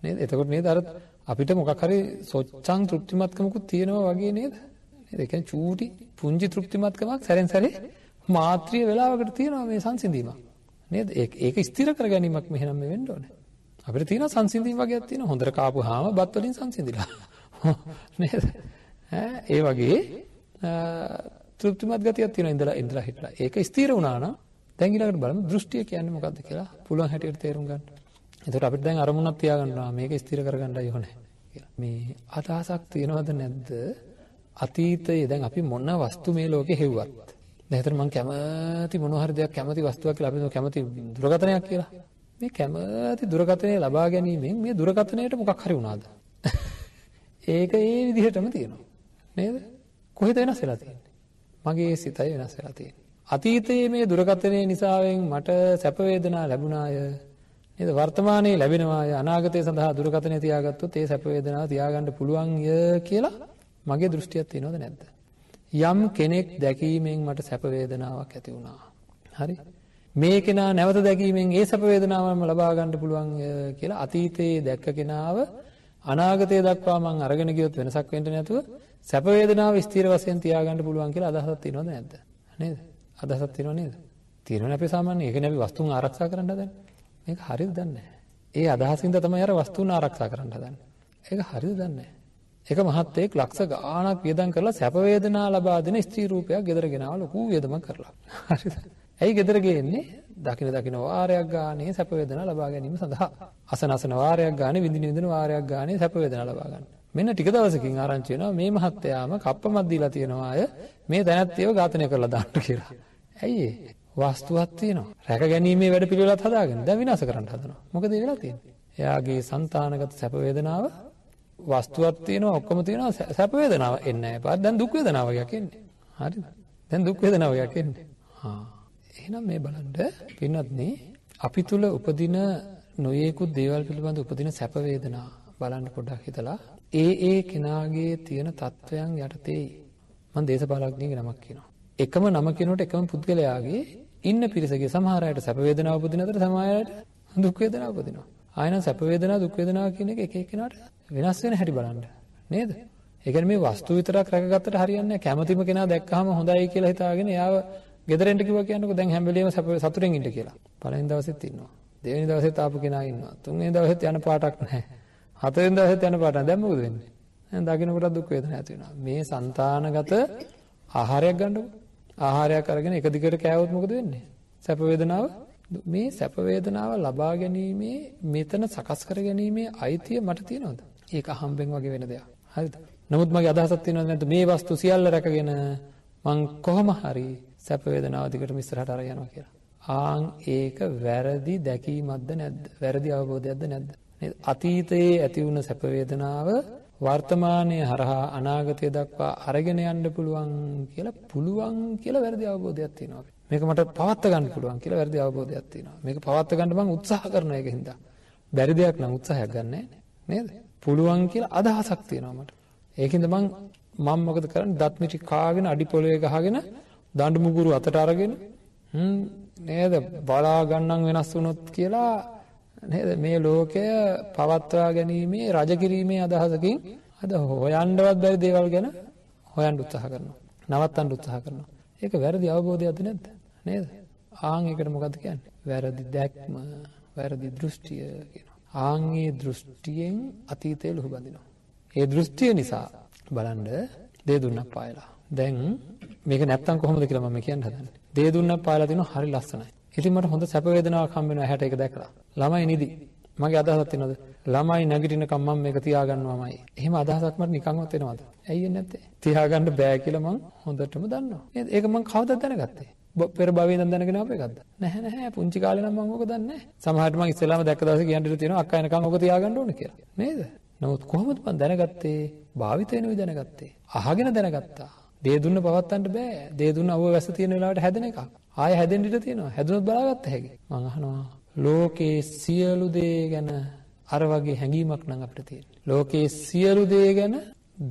නේද? එතකොට නේද අර අපිට මොකක් හරි සොච්චං තෘප්තිමත්කමකුත් තියෙනවා වගේ නේද? නේද? ඒ කියන්නේ චූටි පුංචි තෘප්තිමත්කමක් සැරෙන් සැරේ මාත්‍රිය වෙලාවකට තියෙනවා මේ සංසිඳීමක්. නේද? ඒක ඒක ස්ථිර කර ගැනීමක් මෙහෙනම් මේ වෙන්න ඕනේ. අපිට තියෙන සංසිඳීම් වගේක් තියෙනවා. හොඳට කාපුවාම බත් වලින් සංසිඳිලා. නේද? ඈ ඒ වගේ තෘප්තිමත් ගතියක් තියෙනවා ඉඳලා ඉඳලා හිටලා. ඒක ස්ථිර වුණා නම් දැන් ඊළඟට බලමු දෘෂ්ටිය කියන්නේ මොකක්ද කියලා පුළුවන් හැටියට තේරුම් ගන්න. එතකොට අපිට දැන් අරමුණක් තියාගන්නවා මේක ස්ථිර කරගන්නයි ඕනේ කියලා. මේ අදහසක් තියනවද නැද්ද? අතීතයේ දැන් අපි මොන වස්තු මේ ලෝකේ හෙව්වත් දැන් මම කැමති මොන හරි දෙයක් කැමති වස්තුවක් කියලා අපි කැමති දුරකථනයක් කියලා. මේ කැමති දුරකථනය ලබා ගැනීමෙන් මේ දුරකථනයට මොකක් හරි වුණාද? ඒක ඒ විදිහටම තියෙනවා. නේද? කොහෙද වෙනස් වෙලා තියෙන්නේ? මගේ සිතයි වෙනස් වෙලා තියෙන්නේ. අතීතයේ මේ දුරකථනය නිසාවෙන් මට සැප වේදනා ලැබුණාය. නේද? වර්තමානයේ ලැබෙනවාය. අනාගතය සඳහා දුරකථනය තියාගත්තොත් ඒ සැප වේදනාව තියාගන්න පුළුවන් ය කියලා මගේ දෘෂ්ටියක් තියෙනවද නැද්ද? යම් කෙනෙක් දැකීමෙන් මට සැප වේදනාවක් ඇති වුණා. හරි? මේ කෙනා නැවත දැකීමෙන් ඒ සැප වේදනාවම ලබා ගන්න පුළුවන් කියලා අතීතයේ දැක්ක කෙනාව අනාගතය දක්වා මං අරගෙන ගියොත් වෙනසක් වෙන්න නැතුව සැප වේදනාව ස්ථිර වශයෙන් තියාගන්න පුළුවන් කියලා අදහසක් තියෙනවද නැද්ද? නේද? අදහසක් තියෙනව නේද? තියෙනවනේ අපි සාමාන්‍යයෙන් ඒකනේ අපි වස්තුන් ආරක්ෂා කරන්න හදන්නේ. මේක හරියද දන්නේ ඒ අදහසින්ද තමයි අර වස්තුන් ආරක්ෂා කරන්න හදන්නේ. ඒක හරියද දන්නේ එක මහත්යෙක් ලක්ෂ ගාණක් වියදම් කරලා සැප වේදනා ලබා දෙන ස්ත්‍රී රූපයක් ගෙදර ගෙනාවා ලොකු වියදමක් කරලා. හරිද? ඇයි ගෙදර ගේන්නේ? දකින දකින වාරයක් ගානේ සැප වේදනා ලබා ගැනීම සඳහා. අසන අසන වාරයක් ගානේ විඳින විඳින වාරයක් ගානේ සැප වේදනා ලබා ගන්න. මෙන්න ටික දවසකින් ආරංචි වෙනවා මේ මහත්යාම කප්පමක් දීලා තියෙනවා අය මේ දැනත්තියව ඝාතනය කරලා දාන්න කියලා. ඇයි ඒ? වස්තුවක් තියෙනවා. රැක ගැනීමේ වැඩ පිළිවෙලත් හදාගෙන දැන් විනාශ කරන්න හදනවා. මොකද ඒ වෙලා තියෙන්නේ? එයාගේ సంతానගත සැප වේදනාව වස්තුවක් තියෙනවා ඔක්කොම තියෙනවා සැප වේදනාව එන්නේ නැහැ. පාර දැන් දුක් වේදනාව වගේක් එන්නේ. හරිද? දැන් දුක් වේදනාව වගේක් එන්නේ. හා. එහෙනම් මේ බලන්න පින්වත්නි අපි තුල උපදින නොයේකුත් දේවල් පිළිබඳ උපදින සැප වේදනා බලන්න පොඩ්ඩක් හිතලා ඒ ඒ කෙනාගේ තියෙන තත්වයන් යටතේ මම දේශපාලඥයෙක් නමක් කියනවා. එකම නම කියනකොට එකම පුද්ගලයාගේ ඉන්න පිරිසගේ සමහර අයට සැප වේදනාව උපදින අතර සමහර අයට දුක් වේදනාව උපදිනවා. ආයෙනම් සැප වේදනා දුක් වේදනා කියන එක එක එක්කෙනාට වෙනස් වෙන හැටි බලන්න නේද? ඒ කියන්නේ මේ වස්තු විතරක් රැකගත්තට හරියන්නේ නැහැ. කැමැතිම කෙනා දැක්කහම හොඳයි කියලා හිතාගෙන එයාව ගෙදරින්ට කිව්වා කියන්නකෝ දැන් හැම වෙලෙම සතුටෙන් ඉන්න කියලා. පළවෙනි දවසෙත් ඉන්නවා. දෙවෙනි දවසෙත් ආපු කෙනා ඉන්නවා. තුන්වෙනි දවසෙත් යන පාටක් නැහැ. හතරවෙනි දවසෙත් යන පාටක් නැහැ. දැන් මොකද වෙන්නේ? දැන් දකින්න කොට දුක් වේදනා ඇති වෙනවා. මේ సంతానගත ආහාරයක් ගන්නකො ආහාරයක් අරගෙන එක දිගට කෑවොත් මොකද වෙන්නේ? සැප වේදනාව මේ සැප වේදනාව ලබා ගැනීමේ මෙතන සකස් කර ගැනීමේ අයිතිය මට තියෙනවද? ඒක හම්බෙන් වගේ වෙන දෙයක්. හරිද? නමුත් මගේ අදහසක් තියෙනවද නැද්ද මේ වස්තු සියල්ල රැකගෙන මං කොහොම හරි සැප වේදනාව දිගටම ඉස්සරහට අරගෙන යනවා කියලා. ආන් ඒක වැරදි දැකීමක්ද නැද්ද? වැරදි අවබෝධයක්ද නැද්ද? නේද? අතීතයේ ඇති වුණ සැප වේදනාව වර්තමානයේ හරහා අනාගතය දක්වා අරගෙන යන්න පුළුවන් කියලා පුළුවන් කියලා වැරදි අවබෝධයක් තියෙනවා. මේක මට පවත්ත ගන්න පුළුවන් කියලා වැරදි අවබෝධයක් තියෙනවා. මේක පවත්ත ගන්න මම උත්සාහ කරන එක හින්දා. බැරි දෙයක් නම් උත්සාහයක් ගන්න නේද? පුළුවන් කියලා අදහසක් තියෙනවා මට. ඒකින්ද මං මම මොකද කරන්නේ? දත් මිටි කාගෙන අඩි පොළවේ ගහගෙන දඬු මුගුරු අතට අරගෙන නේද බලා ගන්නම් වෙනස් වුණොත් කියලා නේද මේ ලෝකය පවත්වා ගැනීමේ රජ කිරීමේ අදහසකින් අද හොයන්නවත් බැරි දේවල් ගැන හොයන්න උත්සාහ කරනවා. නවත්තන්න උත්සාහ කරනවා. ඒක වැරදි අවබෝධයක්ද නැද්ද? නේද? ආන් ඒකට මොකද්ද කියන්නේ? වැරදි දැක්ම, වැරදි දෘෂ්ටිය කියනවා. ආන්ගේ දෘෂ්ටියෙන් අතීතය ලුහු බඳිනවා. ඒ දෘෂ්ටිය නිසා බලන්න දේ දුන්නක් පායලා. දැන් මේක නැත්තම් කොහොමද කියලා මම කියන්න හදන්නේ. දේ දුන්නක් පායලා තිනවා හරි ලස්සනයි. ඉතින් මට හොඳ සැප වේදනාවක් හම්බ වෙනවා ඇහැට ඒක දැකලා. ළමයි නිදි. මගේ අදහසක් තියෙනවද? ළමයි නැගිටිනකම් මම මේක තියාගන්නවාමයි. එහෙම අදහසක් මට නිකන්වත් එනවද? ඇයි නැත්තේ? තියාගන්න බෑ කියලා මං හොඳටම දන්නවා. නේද? ඒක මං කවදද දැනගත්තේ? පෙර භවයේ ඉඳන් දැනගෙන ආපු එකක්ද? නැහැ නැහැ පුංචි කාලේ නම් මම ඕක දන්නේ නැහැ. සමහරට මං ඉස්සෙල්ලාම දැක්ක දවසේ කියන්න ඉඳලා තියෙනවා අක්කා එනකන් ඕක තියාගන්න ඕනේ කියලා. නේද? නමුත් කොහොමද මං දැනගත්තේ? භාවිත වෙන විදිහ දැනගත්තේ. අහගෙන දැනගත්තා. දේ දුන්න පවත්තන්න බෑ. දේ දුන්න අවුව වැස්ස තියෙන වෙලාවට හැදෙන එකක්. ආය හැදෙන්න ඉඩ තියෙනවා. හැදුනොත් බලාගත්ත හැකි. මං අහනවා ලෝකේ සියලු දේ ගැන අර වගේ හැඟීමක් නම් අපිට තියෙන්නේ. ලෝකේ සියලු දේ ගැන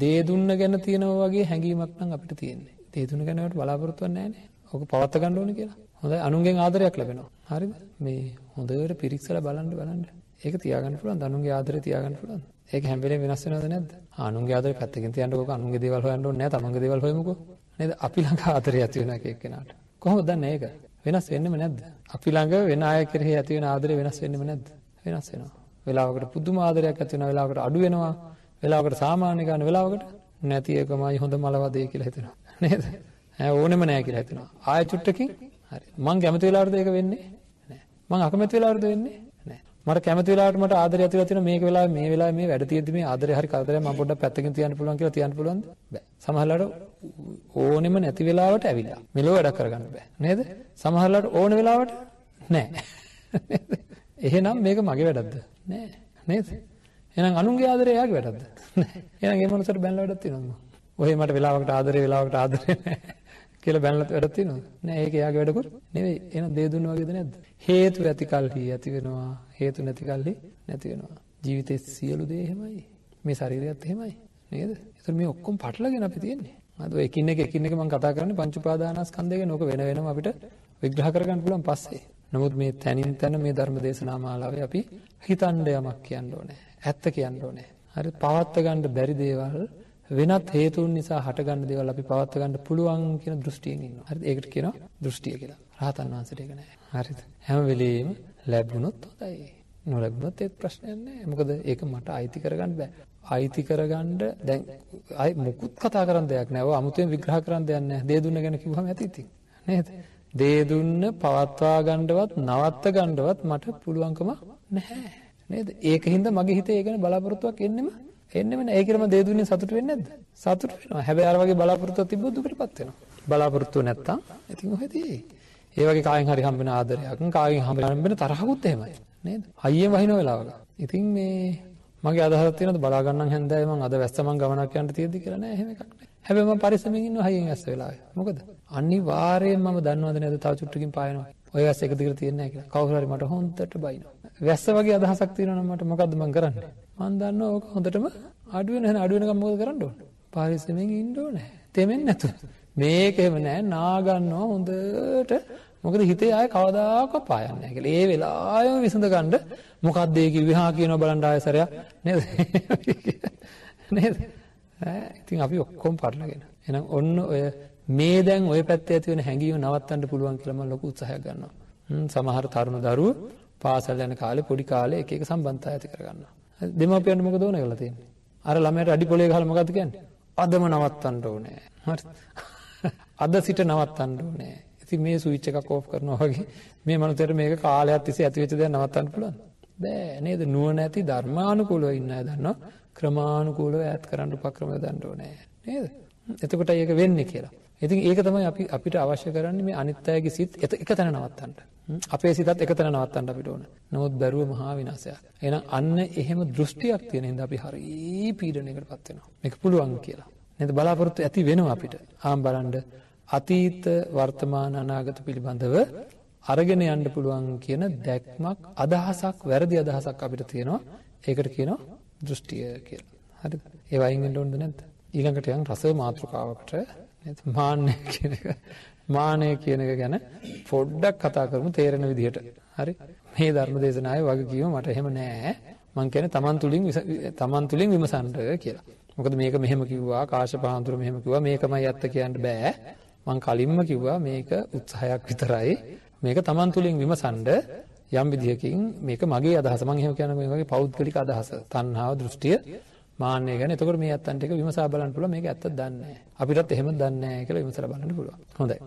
දේ දුන්න ගැන තියෙනවා වගේ හැඟීමක් නම් අපිට තියෙන්නේ. දේ දුන්න ගැන වලට බලාපොරොත්තු වෙන්නේ නැහැ නේ. ඔක පවත්ත ගන්න ඕනේ කියලා. හොඳයි අනුන්ගෙන් ආදරයක් ලැබෙනවා. හරිද? මේ හොඳට පිරික්සලා බලන්න බලන්න. ඒක තියාගන්න පුළුවන්. අනුන්ගේ ආදරය තියාගන්න පුළුවන්. ඒක හැම වෙලේම වෙනස් වෙනවද නැද්ද? අනුන්ගේ ආදරය පැත්තකින් තියන්නකො අනුන්ගේ දේවල් හොයන්න ඕනේ නැහැ. තමන්ගේ දේවල් හොයමුකෝ. නේද? අපි ළඟ ආදරය ඇති වෙන එක එක්කෙනාට. කොහොමද දන්නේ ඒක? වෙනස් වෙන්නෙම නැද්ද? අපි ළඟ වෙන අය කෙරෙහි ඇති වෙන ආදරය වෙනස් වෙන්නෙම නැද්ද? වෙනස් වෙනවා. වෙලාවකට පුදුම ආදරයක් ඇති වෙනවා, වෙලාවකට අඩු වෙනවා, වෙලාවකට සාමාන්‍ය ගන්න, වෙලාවකට නැති එකමයි හොඳ මලවදේ කියලා හිතෙනවා. නේද? ඈ ඕනෙම නැහැ කියලා හිතෙනවා. ආය චුට්ටකින් හරි. මං කැමති වෙලාවටද ඒක වෙන්නේ? නැහැ. මං අකමැති වෙලාවටද වෙන්නේ? මට කැමති වෙලාවට මට ආදරය ඇතිලා තියෙන මේක වෙලාවේ මේ වෙලාවේ මේ වැඩ තියෙද්දි මේ ආදරය හරි කරදරයක් මම පොඩ්ඩක් පැත්තකින් තියන්න පුළුවන් කියලා තියන්න පුළුවන්ද? බෑ. සමහරවිට ඕනෙම නැති වෙලාවට ඇවිල්ලා. මෙලෝ වැඩ කරගන්න බෑ. නේද? සමහරවිට ඕන වෙලාවට නෑ. එහෙනම් මේක මගේ වැඩක්ද? නෑ. නේද? එහෙනම් අනුන්ගේ ආදරය එයාගේ වැඩක්ද? නෑ. එහෙනම් ඒ මොනසට බැලලා වැඩක් තියෙනවද? ඔය මට වෙලාවකට ආදරේ වෙලාවකට ආදරේ නෑ. කියලා බැලලා වැඩක් තියෙනවද? නෑ ඒක එයාගේ වැඩකුත් නෙවෙයි. එහෙනම් දේ දුන්න වගේද නැද්ද? හේතු ඇති කල්හි ඇති වෙනවා. හේතු නැති කල්හි නැති වෙනවා. ජීවිතේ සියලු දේ එහෙමයි. මේ ශරීරයත් එහෙමයි. නේද? ඒතර මේ ඔක්කොම පටලගෙන අපි තියෙන්නේ. අද ඔය එකින් එක එකින් එක මම කතා කරන්නේ පංච උපාදානස්කන්ධය ගැන. ඕක වෙන වෙනම අපිට විග්‍රහ කරගන්න පුළුවන් පස්සේ. නමුත් මේ තනින් තන මේ ධර්ම දේශනා මාලාවේ අපි හිතන්න යමක් කියන්න ඕනේ. ඇත්ත කියන්න ඕනේ. හරි පවත්ත ගන්න බැරි දේවල් වෙනත් හේතුන් නිසා හටගන්න දේවල් අපි පවත්ව ගන්න පුළුවන් කියන දෘෂ්ටියෙන් ඉන්නවා. හරිද? ඒකට කියනවා දෘෂ්ටිය කියලා. රහතන් වහන්සේට ඒක නෑ. හරිද? හැම වෙලෙම ලැබුණොත් හොඳයි. නොලැබුණොත් ඒත් ප්‍රශ්නයක් නෑ. මොකද ඒක මට අයිති කරගන්න බෑ. අයිති කරගන්න දැන් අයි මුකුත් කතා කරන්න දෙයක් නෑ. ඔය අමුතුවෙන් විග්‍රහ කරන්න දෙයක් නෑ. දේ දුන්න ගැන කිව්වම ඇති ඉතින්. නේද? දේ දුන්න පවත්වා ගන්නවත් නවත්ත ගන්නවත් මට පුළුවන්කම නැහැ. නේද? ඒකින්ද මගේ හිතේ ඒ ගැන බලාපොරොත්තුවක් එන්නෙම එන්නෙම නෑ. ඒකෙම දේ දුන්නේ සතුට වෙන්නේ නැද්ද? සතුට වෙනවා. හැබැයි අර වගේ බලාපොරොත්තුවක් තිබ්බොත් දුකටපත් වෙනවා. බලාපොරොත්තු නැත්තම් ඉතින් ඔහෙදී ඒ වගේ කායෙන් හරි හම්බෙන ආදරයක් කායෙන් හම්බෙන තරහකුත් එහෙමයි නේද? හයියෙන් වහින වෙලාවක. ඉතින් මේ මගේ අදහසක් තියෙනවද බලා ගන්නම් හැන්දෑවේ මං අද වැස්ස මං ගමනක් යන්න තියෙද්දි කියලා නෑ එහෙම එකක් නෑ. හැබැයි මම පරිස්සමෙන් ඉන්නවා හයියෙන් වැස්ස වෙලාවේ. මොකද අනිවාර්යයෙන් මම දන්නවද නේද තව චුට්ටකින් පායනවා. ඔය වැස්ස එක දිගට තියෙන්නේ නැහැ කියලා. කවුරු හරි මට හොන්දට බයිනවා. වැස්ස වගේ අදහසක් තියෙනවා නම් මට මොකද්ද මං කරන්නේ? මං දන්නවා ඕක හොඳටම අඩු වෙන හැන අඩු වෙනකම් මොකද කරන්න ඕන? පරිස්සමෙන් ඉන්න ඕනේ. තෙමෙන්නේ නැතුව. මේක එහෙම නෑ නා ගන්නවා හොඳට මොකද හිතේ ආය කවදාකවත් පායන්නේ නැහැ කියලා. ඒ වෙලාවෙම විසඳ ගන්න මොකක්ද ඒ කිව්වේ හා කියනවා බලන්න ආයසරයක් නේද? නේද? ඈ ඉතින් අපි ඔක්කොම පටලගෙන. එහෙනම් ඔන්න ඔය මේ දැන් ඔය පැත්තේ ඇති වෙන හැඟීම නවත්තන්න පුළුවන් කියලා මම ලොකු උත්සාහයක් ගන්නවා. සමහර තරුණ දරුවෝ පාසල් යන කාලේ පොඩි කාලේ එක එක සම්බන්ධතා ඇති කරගන්නවා. දෙමාපියන්ට මොකද ඕන කරලා තියෙන්නේ? අර ළමයට අඩි පොලේ ගහලා මොකද්ද කියන්නේ? අදම නවත්තන්න ඕනේ. හරි. අද සිට නවත්තන්න ඕනේ. ඉතින් මේ ස්විච් එකක් ඕෆ් කරනවා වගේ මේ මනුස්සයට මේක කාලයක් තිස්සේ ඇති වෙච්ච දෙයක් නවත්තන්න පුළුවන්. බෑ නේද? නුවණ ඇති ධර්මානුකූලව ඉන්න අය දන්නවා ක්‍රමානුකූලව ඈත් කරන්න උපක්‍රම දන්න ඕනේ. නේද? එතකොට ඒක වෙන්නේ කියලා. ඉතින් ඒක තමයි අපි අපිට අවශ්‍ය කරන්නේ මේ අනිත් අයගේ සිත් එක තැන නවත්තන්න. අපේ සිතත් එක තැන නවත්තන්න අපිට ඕන. නමුත් බැරුව මහා විනාශයක්. එහෙනම් අන්න එහෙම දෘෂ්ටියක් තියෙන හින්දා අපි හරි පීඩනයකටපත් වෙනවා. මේක පුළුවන් කියලා. නේද? බලාපොරොත්තු ඇති වෙනවා අපිට. ආම් බලන්න අතීත වර්තමාන අනාගත පිළිබඳව අරගෙන යන්න පුළුවන් කියන දැක්මක් අදහසක් වැරදි අදහසක් අපිට තියෙනවා. ඒකට කියනවා දෘෂ්ටිය කියලා. හරිද? ඒ වයින් වෙන්න ඕනද නැද්ද? ඊළඟට යන් රස මාත්‍රකාවකට මාන්නය කියන එක මානය කියන එක ගැන පොඩ්ඩක් කතා කරමු තේරෙන විදිහට. හරි? මේ ධර්ම දේශනාවේ වගකීම මට එහෙම නෑ. මං කියන්නේ තමන් තුලින් තමන් තුලින් විමසන්න කියලා. මොකද මේක මෙහෙම කිව්වා කාශ්‍යප හාමුදුර මෙහෙම කිව්වා මේකමයි ඇත්ත කියන්න බෑ. මං කලින්ම කිව්වා මේක උත්සාහයක් විතරයි. මේක තමන් තුලින් විමසන්ඩ යම් විදිහකින් මේක මගේ අදහස මං එහෙම කියන මේ වගේ පෞද්ගලික අදහස. තණ්හාව, දෘෂ්ටිය, මාන්නය ගැන. එතකොට මේ අත්තන්ට එක විමසා බලන්න පුළුවන් මේක ඇත්තද දන්නේ නැහැ. අපිටත් එහෙම දන්නේ නැහැ කියලා විමසලා බලන්න පුළුවන්. හොඳයි.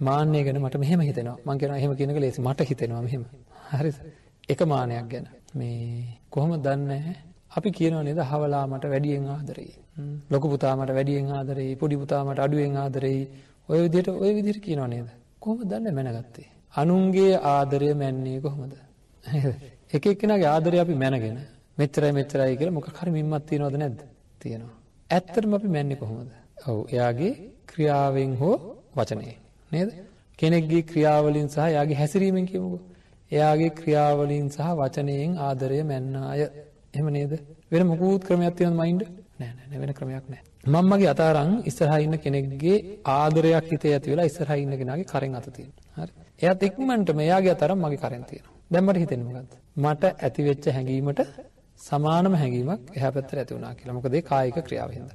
මාන්නය ගැන මට මෙහෙම හිතෙනවා. මං කියනවා එහෙම කියන එක ලේසි. මට හිතෙනවා මෙහෙම. හරිද? එක මානයක් ගැන. මේ කොහොමද දන්නේ අපි කියනවා නේද හවලා මට වැඩියෙන් ආදරෙයි. ලොකු පුතා මට වැඩියෙන් ආදරෙයි, පොඩි පුතා මට අඩුවෙන් ආදරෙයි. ඔය විදිහට ඔය විදිහට කියනවා නේද? කොහොමද දන්නේ මැනගත්තේ? අනුන්ගේ ආදරය මැන්නේ කොහොමද? එක එක්කෙනාගේ ආදරය අපි මැනගෙන මෙච්චරයි මෙච්චරයි කියලා මොකක් හරි මිම්මක් තියනවද නැද්ද? තියෙනවා. ඇත්තටම අපි මැන්නේ කොහොමද? ඔව් එයාගේ ක්‍රියාවෙන් හෝ වචනයෙන් නේද? කෙනෙක්ගේ ක්‍රියාවලින් සහ එයාගේ හැසිරීමෙන් කියමුකෝ. එයාගේ ක්‍රියාවලින් සහ වචනයෙන් ආදරය මැන්නාය. එහෙම නේද? වෙන මොකුත් ක්‍රමයක් තියෙනවද මයින්ඩ්? නෑ නෑ වෙන ක්‍රමයක් නෑ. මම මගේ අතාරන් ඉස්සරහා ඉන්න කෙනෙක්ගේ ආදරයක් හිතේ ඇති වෙලා ඉස්සරහා ඉන්න කෙනාගේ කරෙන් අත තියෙනවා. හරි. එයාත් ඉක්මනට මෙයාගේ අතාරන් මගේ කරෙන් තියෙනවා. දැන් මට හිතෙන්නේ මොකද්ද? මට ඇති වෙච්ච හැඟීමට සමානම හැඟීමක් එහා පැත්තට ඇති වුණා කියලා. මොකද ඒ කායික ක්‍රියාවෙන්ද.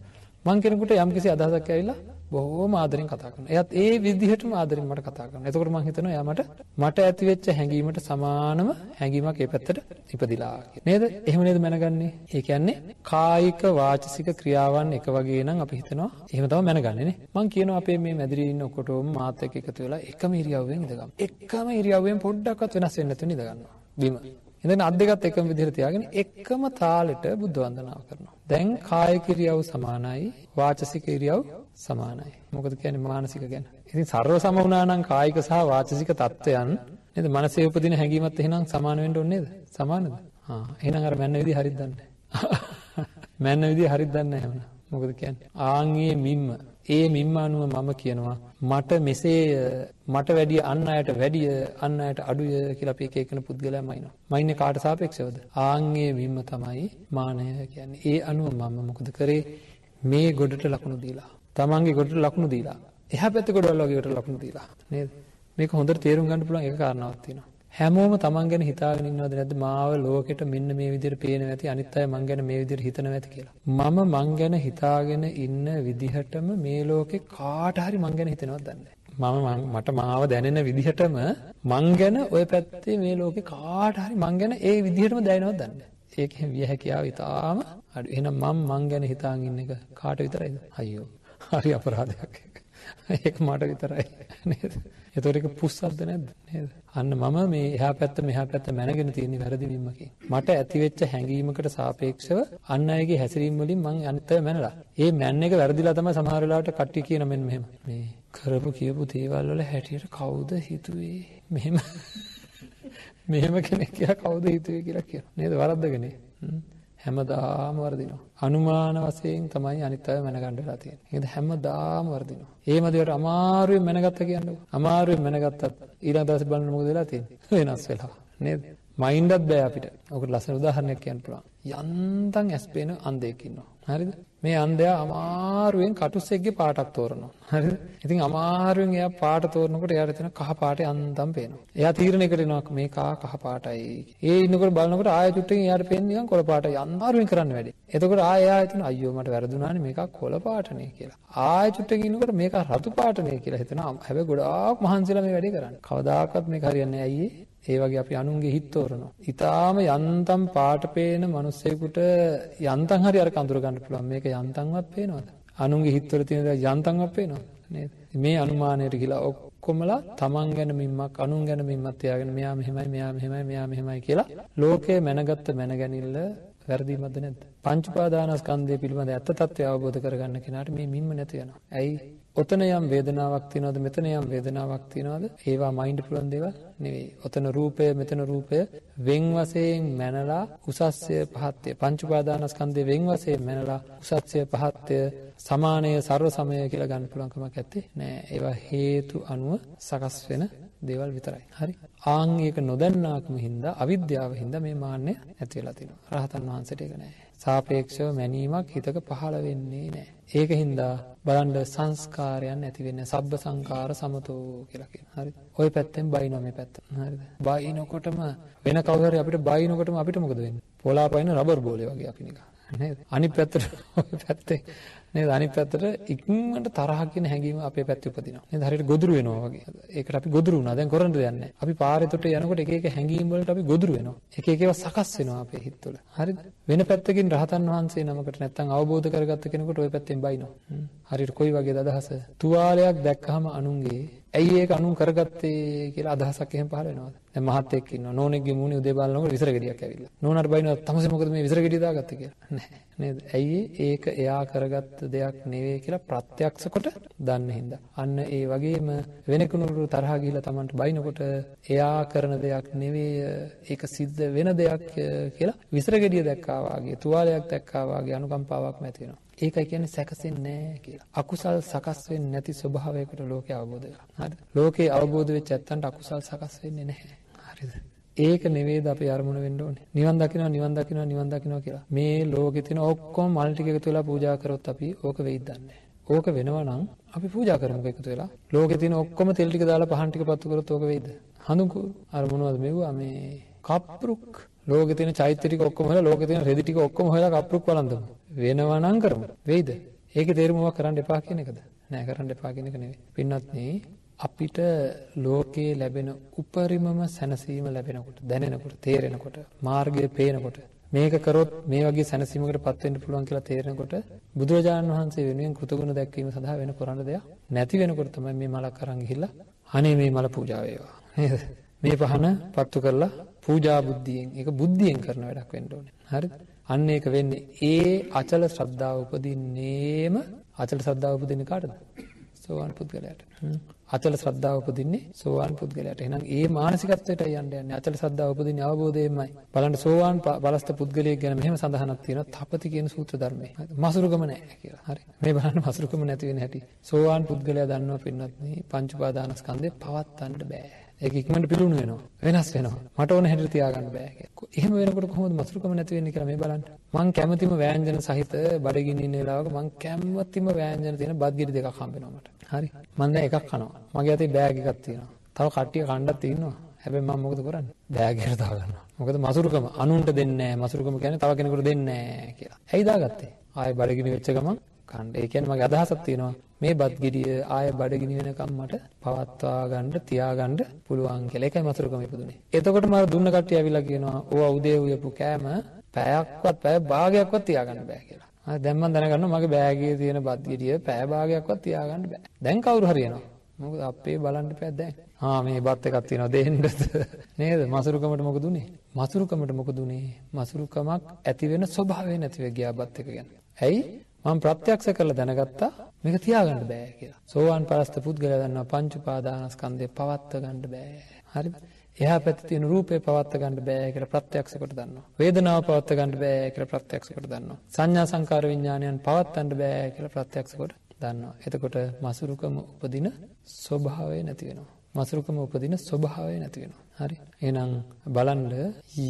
මං කෙනෙකුට යම්කිසි අදහසක් ඇවිල්ලා බොහෝම ආදරෙන් කතා කරනවා. එයාත් ඒ විදිහටම ආදරෙන් මට කතා කරනවා. එතකොට මං හිතනවා එයා මට මට ඇති වෙච්ච හැඟීමට සමානම හැඟීමක් ඒ පැත්තට ඉපදිලා නේද? එහෙම නේද මැනගන්නේ? ඒ කියන්නේ කායික වාචසික ක්‍රියාවන් එක වගේ නම් අපි හිතනවා එහෙම තමයි මැනගන්නේ නේ. මං කියනවා අපේ මේ මැදිරියේ ඉන්න ඔක්කොටම මාත් එක්ක එකතු වෙලා එකම ඉරියව්වෙන් ඉඳගමු. එකම ඉරියව්වෙන් පොඩ්ඩක්වත් වෙනස් වෙන්නේ නැතුව ඉඳගන්නවා. බිම. ඉඳන් අත් දෙකත් එකම විදිහට තියාගෙන එකම තාලෙට බුද්ධ වන්දනාව කරනවා. දැන් කාය කිරියව සමානයි, වාචසික කිරියව සමානයි. මොකද කියන්නේ මානසික ගැන. ඉතින් ਸਰව සම වුණා නම් කායික සහ වාචසික தত্ত্বයන් නේද? මනසේ උපදින හැඟීමත් එහෙනම් සමාන වෙන්න ඕනේ නේද? සමානද? ආ එහෙනම් අර මැන්න විදිහ හරියද දන්නේ නැහැ. මැන්න විදිහ හරියද දන්නේ නැහැ මොකද කියන්නේ? ආන්ගේ මිම්ම ඒ මිම්ම අනුව මම කියනවා මට මෙසේ මට වැඩිය අන් අයට වැඩිය අන් අයට අඩුය කියලා අපි එක එකන පුද්ගලයා මයින්නවා. මයින්නේ කාට සාපේක්ෂවද? ආන්ගේ මිම්ම තමයි මානය කියන්නේ. ඒ අනුව මම මොකද කරේ? මේ ගොඩට ලකුණු දීලා. තමන්ගේ ගොඩට ලකුණු දීලා. එහා පැත්තේ ගොඩවල් වගේ ගොඩට ලකුණු දීලා. නේද? මේක හොඳට තේරුම් ගන්න පුළුවන් එක කාරණාවක් තියෙනවා. හැමෝම තමන් ගැන හිතාගෙන ඉන්නවද නැද්ද මාව ලෝකෙට මෙන්න මේ විදිහට පේනවා ඇති අනිත් අය මං ගැන මේ විදිහට හිතනවා ඇති කියලා. මම මං ගැන හිතාගෙන ඉන්න විදිහටම මේ ලෝකේ කාට හරි මං ගැන හිතනවද දන්නේ මම මට මාව දැනෙන විදිහටම මං ගැන ওই පැත්තේ මේ ලෝකේ කාට හරි මං ගැන ඒ විදිහටම දැනෙනවද දන්නේ ඒකෙන් විය හැකියාව ඉතාම අඩු. එහෙනම් මම මං ගැන හිතාගෙන ඉන්න එක කාට විතරයිද? අයියෝ. හරි අපරාධයක් ඒක. ඒක මට විතරයි නේද? ඒතකොට ඒක පුස්සක්ද නැද්ද නේද? අන්න මම මේ එහා පැත්ත මෙහා පැත්ත මැනගෙන තියෙන වැරදි වීමකින්. මට ඇති වෙච්ච හැඟීමකට සාපේක්ෂව අන් අයගේ හැසිරීම වලින් මං අනිත් අය මැනලා. ඒ මැන්න එක වැරදිලා තමයි සමහර වෙලාවට කට්ටිය කියන මෙන්න මෙහෙම. මේ කරපු කියපු දේවල් වල හැටියට කවුද හිතුවේ? මෙහෙම මෙහෙම කෙනෙක් කියලා කවුද හිතුවේ කියලා කියනවා. නේද? වරද්දගනේ. හැමදාම වර්දිනවා. අනුමාන වශයෙන් තමයි අනිත් අය මැනගන්න වෙලා තියෙන්නේ. ඒකද හැමදාම වර්දිනවා. ඒ මදිවට අමාරුවෙන් මැනගත්ත කියන්නකො. අමාරුවෙන් මැනගත්තත් ඊළඟ දවසේ බලන්න මොකද වෙලා තියෙන්නේ? වෙනස් වෙලා. නේද? මයින්ඩත් බෑ අපිට. ඔකට ලස්සන උදාහරණයක් කියන්න පුළුවන්. යන්තම් ඇස් පේන අන්ධයෙක් ඉන්නවා. හරිද? මේ අන්ධයා අමාරුවෙන් කටුස්සෙක්ගේ පාටක් තෝරනවා. හරිද? ඉතින් අමාරුවෙන් එයා පාට තෝරනකොට එයාට තියෙන කහ පාටේ අන්තම් පේනවා. එයා තීරණය කරනවා මේ කා කහ පාටයි. ඒ ඉන්නකොට බලනකොට ආයෙ චුට්ටකින් එයාට පේන්නේ නිකන් කොළ පාටයි. අමාරුවෙන් කරන්න වැඩේ. එතකොට ආයෙ එයා හිතන අයියෝ මට වැරදුනානේ මේක කොළ පාටනේ කියලා. ආයෙ චුට්ටකින් ඉන්නකොට මේක රතු පාටනේ කියලා හිතනවා. හැබැයි ගොඩාක් මහන්සිලා මේ වැඩේ කරන්නේ. කවදාකවත් මේක හරියන්නේ නැහැ අයියේ. ඒ වගේ අපි අනුන්ගේ හිත් තෝරනවා. ඊටාම යන්තම් පාට පේන මිනිස්සෙකුට යන්තම් හරි අර කඳුර ගන්න පුළුවන්. මේක යන්තම්වත් පේනවද? අනුන්ගේ හිත්වල තියෙන දේ යන්තම්වත් පේනවද? නේද? මේ අනුමානයට ගිලා ඔක්කොමලා තමන් ගැන මින්මක් අනුන් ගැන මින්මක් තියාගෙන මෙයා මෙහෙමයි මෙයා මෙහෙමයි මෙයා මෙහෙමයි කියලා ලෝකයේ මැනගත්ත මැනගැනිල්ල වැරදීමක්ද නැද්ද? පංච උපාදානස්කන්ධය පිළිබඳ ඇත්ත తත්වය අවබෝධ කරගන්න කෙනාට මේ මින්ම නැති වෙනවා. ඇයි? ඔතන යම් වේදනාවක් තියනවද මෙතන යම් වේදනාවක් තියනවද ඒවා මයින්ඩ් පුළුවන් දේවල් නෙවෙයි. ඔතන රූපය මෙතන රූපය වෙන් වශයෙන් මැනලා උසස්ය පහත්ය පංච උපාදානස්කන්ධය වෙන් වශයෙන් මැනලා උසස්ය පහත්ය සමානය ਸਰව සමය කියලා ගන්න පුළුවන් කමක් නැත්තේ නෑ. ඒවා හේතු අනුව සකස් වෙන දේවල් විතරයි. හරි. ආන් ඒක නොදන්නාකම හින්දා අවිද්‍යාව හින්දා මේ මාන්නය ඇති වෙලා තිනවා. රහතන් වහන්සේට ඒක නෑ. සාපේක්ෂව මැනීමක් හිතක පහළ වෙන්නේ නෑ. ඒක හින්දා බලන්ඩ සංස්කාරයන් ඇතිවෙන්න සබ්බ සංකාර සමතෝ කියලකින් හරි ඔය පැත්තෙන් බයිනොමේ පැත්ත. හරිද? බයිනොකොටම වෙන කවර අපිට බයිනොකටම අපිට මොකද වෙන්න? පොලා පයින රබර් බෝලය වගේ අපිනික අනි පැත්තට පැත්තේ නේද අනිත් පැත්තට ඉක්මනට තරහ කියන හැඟීම අපේ පැත්තේ උපදිනවා. නේද? හරියට ගොදුරු වෙනවා වගේ. ඒකට අපි ගොදුරු වුණා. දැන් කරන්න දෙයක් නැහැ. අපි පාරේ තොට යනකොට එක එක හැඟීම් වලට අපි ගොදුරු වෙනවා. එක එක ඒවා සකස් වෙනවා අපේ හිත තුළ. හරිද? වෙන පැත්තකින් රහතන් වහන්සේ නමකට නැත්තම් අවබෝධ කරගත්ත කෙනෙකුට ওই පැත්තෙන් බයිනවා. හරියට කොයි වගේද අදහස? තුවාලයක් දැක්කහම අනුන්ගේ ඇයි ඒක අනුන් කරගත්තේ කියලා අදහසක් එහෙම පහළ වෙනවද? දැන් මහත් එක්ක ඉන්නවා. නෝනෙක්ගේ මූණේ උදේ බලනකොට විසර ගෙඩියක් ඇවිල්ලා. නෝනාට බයිනවා තමසේ මොකද මේ විසර ගෙඩිය දාගත්තේ කියලා. නැහැ. නේද? ඇයි ඒක එයා කරගත්ත දෙයක් නෙවෙයි කියලා ප්‍රත්‍යක්ෂ කොට දන්න හින්දා. අන්න ඒ වගේම වෙන කෙනෙකුට තරහ ගිහිල්ලා Tamanට බයිනකොට එයා කරන දෙයක් නෙවෙයි ඒක සිද්ධ වෙන දෙයක් කියලා විසර ගෙඩිය දැක්කා වාගේ, තුවාලයක් දැක්කා වාගේ අනුකම්පාවක් ඇති වෙනවා. ඒකයි කියන්නේ සැකසෙන්නේ නැහැ කියලා. අකුසල් සකස් වෙන්නේ නැති ස්වභාවයකට ලෝකේ අවබෝධ කරගන්න. හරිද? ලෝකේ අවබෝධ වෙච්ච ඇත්තන්ට අකුසල් සකස් වෙන්නේ නැහැ. හරිද? ඒක නෙවෙයිද අපේ අරමුණ වෙන්න ඕනේ. නිවන් දකින්නවා නිවන් දකින්නවා නිවන් දකින්නවා කියලා. මේ ලෝකේ තියෙන ඔක්කොම මල් ටික එකතු වෙලා පූජා කරොත් අපි ඕක වෙයිද දන්නේ ඕක වෙනවා නම් අපි පූජා කරමුක එකතු වෙලා. ලෝකේ තියෙන ඔක්කොම තෙල් ටික දාලා පහන් ටික පත්තු කරොත් ඕක වෙයිද? හඳුකෝ අර මොනවද මෙව්වා මේ කප්රුක් ලෝකේ තියෙන චෛත්‍ය ටික ඔක්කොම හොයලා ලෝකේ තියෙන රෙදි ටික ඔක්කොම හොයලා කප්රුක් වළඳමු. වෙනවා නම් කරමු. වෙයිද? ඒකේ තේරුමක් කරන්න එපා කියන එකද? නෑ කරන්න එපා කියන එක නෙවෙයි. පින්වත්නි අපිට ලෝකයේ ලැබෙන උපරිමම සැනසීම ලැබෙනකොට දැනෙනකොට තේරෙනකොට මාර්ගය පේනකොට මේක කරොත් මේ වගේ සැනසීමකට පත් වෙන්න පුළුවන් කියලා තේරෙනකොට බුදුරජාණන් වහන්සේ වෙනුවෙන් කෘතගුණ දැක්වීම සඳහා වෙන කරන්න දෙයක් නැති වෙනකොට තමයි මේ මලක් අරන් ගිහිල්ලා අනේ මේ මල පූජා වේවා නේද මේ පහන පත්තු කරලා පූජා බුද්ධියෙන් ඒක බුද්ධියෙන් කරන වැඩක් වෙන්න ඕනේ හරිද අන්න ඒක වෙන්නේ ඒ අචල ශ්‍රද්ධාව උපදින්නේම අචල ශ්‍රද්ධාව උපදින්නේ කාටද? සෝවාන් පුද්ගලයාට. අචල ශ්‍රද්ධාව උපදින්නේ සෝවාන් පුද්ගලයාට. එහෙනම් ඒ මානසිකත්වයට යන්න යන්නේ අචල ශ්‍රද්ධාව උපදින්නේ අවබෝධයෙන්මයි. බලන්න සෝවාන් බලස්ත පුද්ගලයෙක් ගැන මෙහෙම සඳහනක් තියෙනවා තපති කියන සූත්‍ර ධර්මයේ. මසුරුකම නැහැ කියලා. හරි. මේ බලන්න මසුරුකම නැති වෙන හැටි. සෝවාන් පුද්ගලයා දන්නවා පින්නත් මේ පංච උපාදානස්කන්ධේ පවත්තන්න බෑ. ඒක ඉක්මනට පිළුණු වෙනවා. වෙනස් වෙනවා. මට ඕන හැටියට තියාගන්න බෑ කියලා. එහෙම වෙනකොට කොහොමද මසුරුකම නැති වෙන්නේ කියලා මේ බලන්න. මං කැමතිම ව්‍යංජන සහිත බඩගිනි ඉන්න වෙලාවක මං කැමතිම ව්‍යංජන තියෙන බත් ගෙඩි දෙකක් හම්බ වෙනවා මට. හරි. මං දැන් එකක් කනවා. මගේ අතේ බෑග් එකක් තියෙනවා. තව කට්ටිය කණ්ඩක් තියෙනවා. හැබැයි මම මොකද කරන්නේ? බෑග් එකට දාගන්නවා. මොකද මසුරුකම අනුන්ට දෙන්නේ නැහැ. මසුරුකම කියන්නේ තව කෙනෙකුට දෙන්නේ නැහැ කියලා. ඇයි දාගත්තේ? ආයෙ බඩගිනි වෙච්ච ගමන් කන්න. ඒ කියන්නේ මගේ අදහසක් තියෙනවා. මේ බත් ගෙඩිය ආය බඩගිනි වෙනකම් මට පවත්වා ගන්න තියාගන්න පුළුවන් කියලා. ඒකයි මසුරුකම ඉපදුනේ. එතකොට මම දුන්න කට්ටිය ඇවිල්ලා කියනවා "ඕවා උදේ උයපු කෑම පැයක්වත් පැය භාගයක්වත් තියාගන්න බෑ" කියලා. දැන් මම දැනගන්නවා මගේ බෑගයේ තියෙන බත් ගෙඩිය පැය භාගයක්වත් තියාගන්න බෑ. දැන් කවුරු හරි එනවා. මොකද අපේ බලන්න බෑ දැන්. ආ මේ බත් එකක් තියෙනවා දෙන්නද නේද? මසුරුකමට මොකද උනේ? මසුරුකමට මොකද උනේ? මසුරුකමක් ඇති වෙන ස්වභාවය නැතිව ගියා බත් එක ගැන. ඇයි? මම ප්‍රත්‍යක්ෂ කරලා දැනගත්තා මේක තියාගන්න බෑ කියලා. සෝවාන් පරස්ත පුද්ගලයා දන්නවා පංච උපාදානස්කන්ධය පවත්ව ගන්න බෑ. හරිද? එහා පැත්තේ තියෙන රූපේ පවත්ව ගන්න බෑ කියලා ප්‍රත්‍යක්ෂ කොට දන්නවා. වේදනාව පවත්ව ගන්න බෑ කියලා ප්‍රත්‍යක්ෂ කොට දන්නවා. සංඥා සංකාර විඥානයන් පවත්වන්න බෑ කියලා ප්‍රත්‍යක්ෂ කොට දන්නවා. එතකොට මසුරුකම උපදින ස්වභාවය නැති වෙනවා. මසුරුකම උපදින ස්වභාවය නැති වෙනවා. හරි. එහෙනම් බලන්න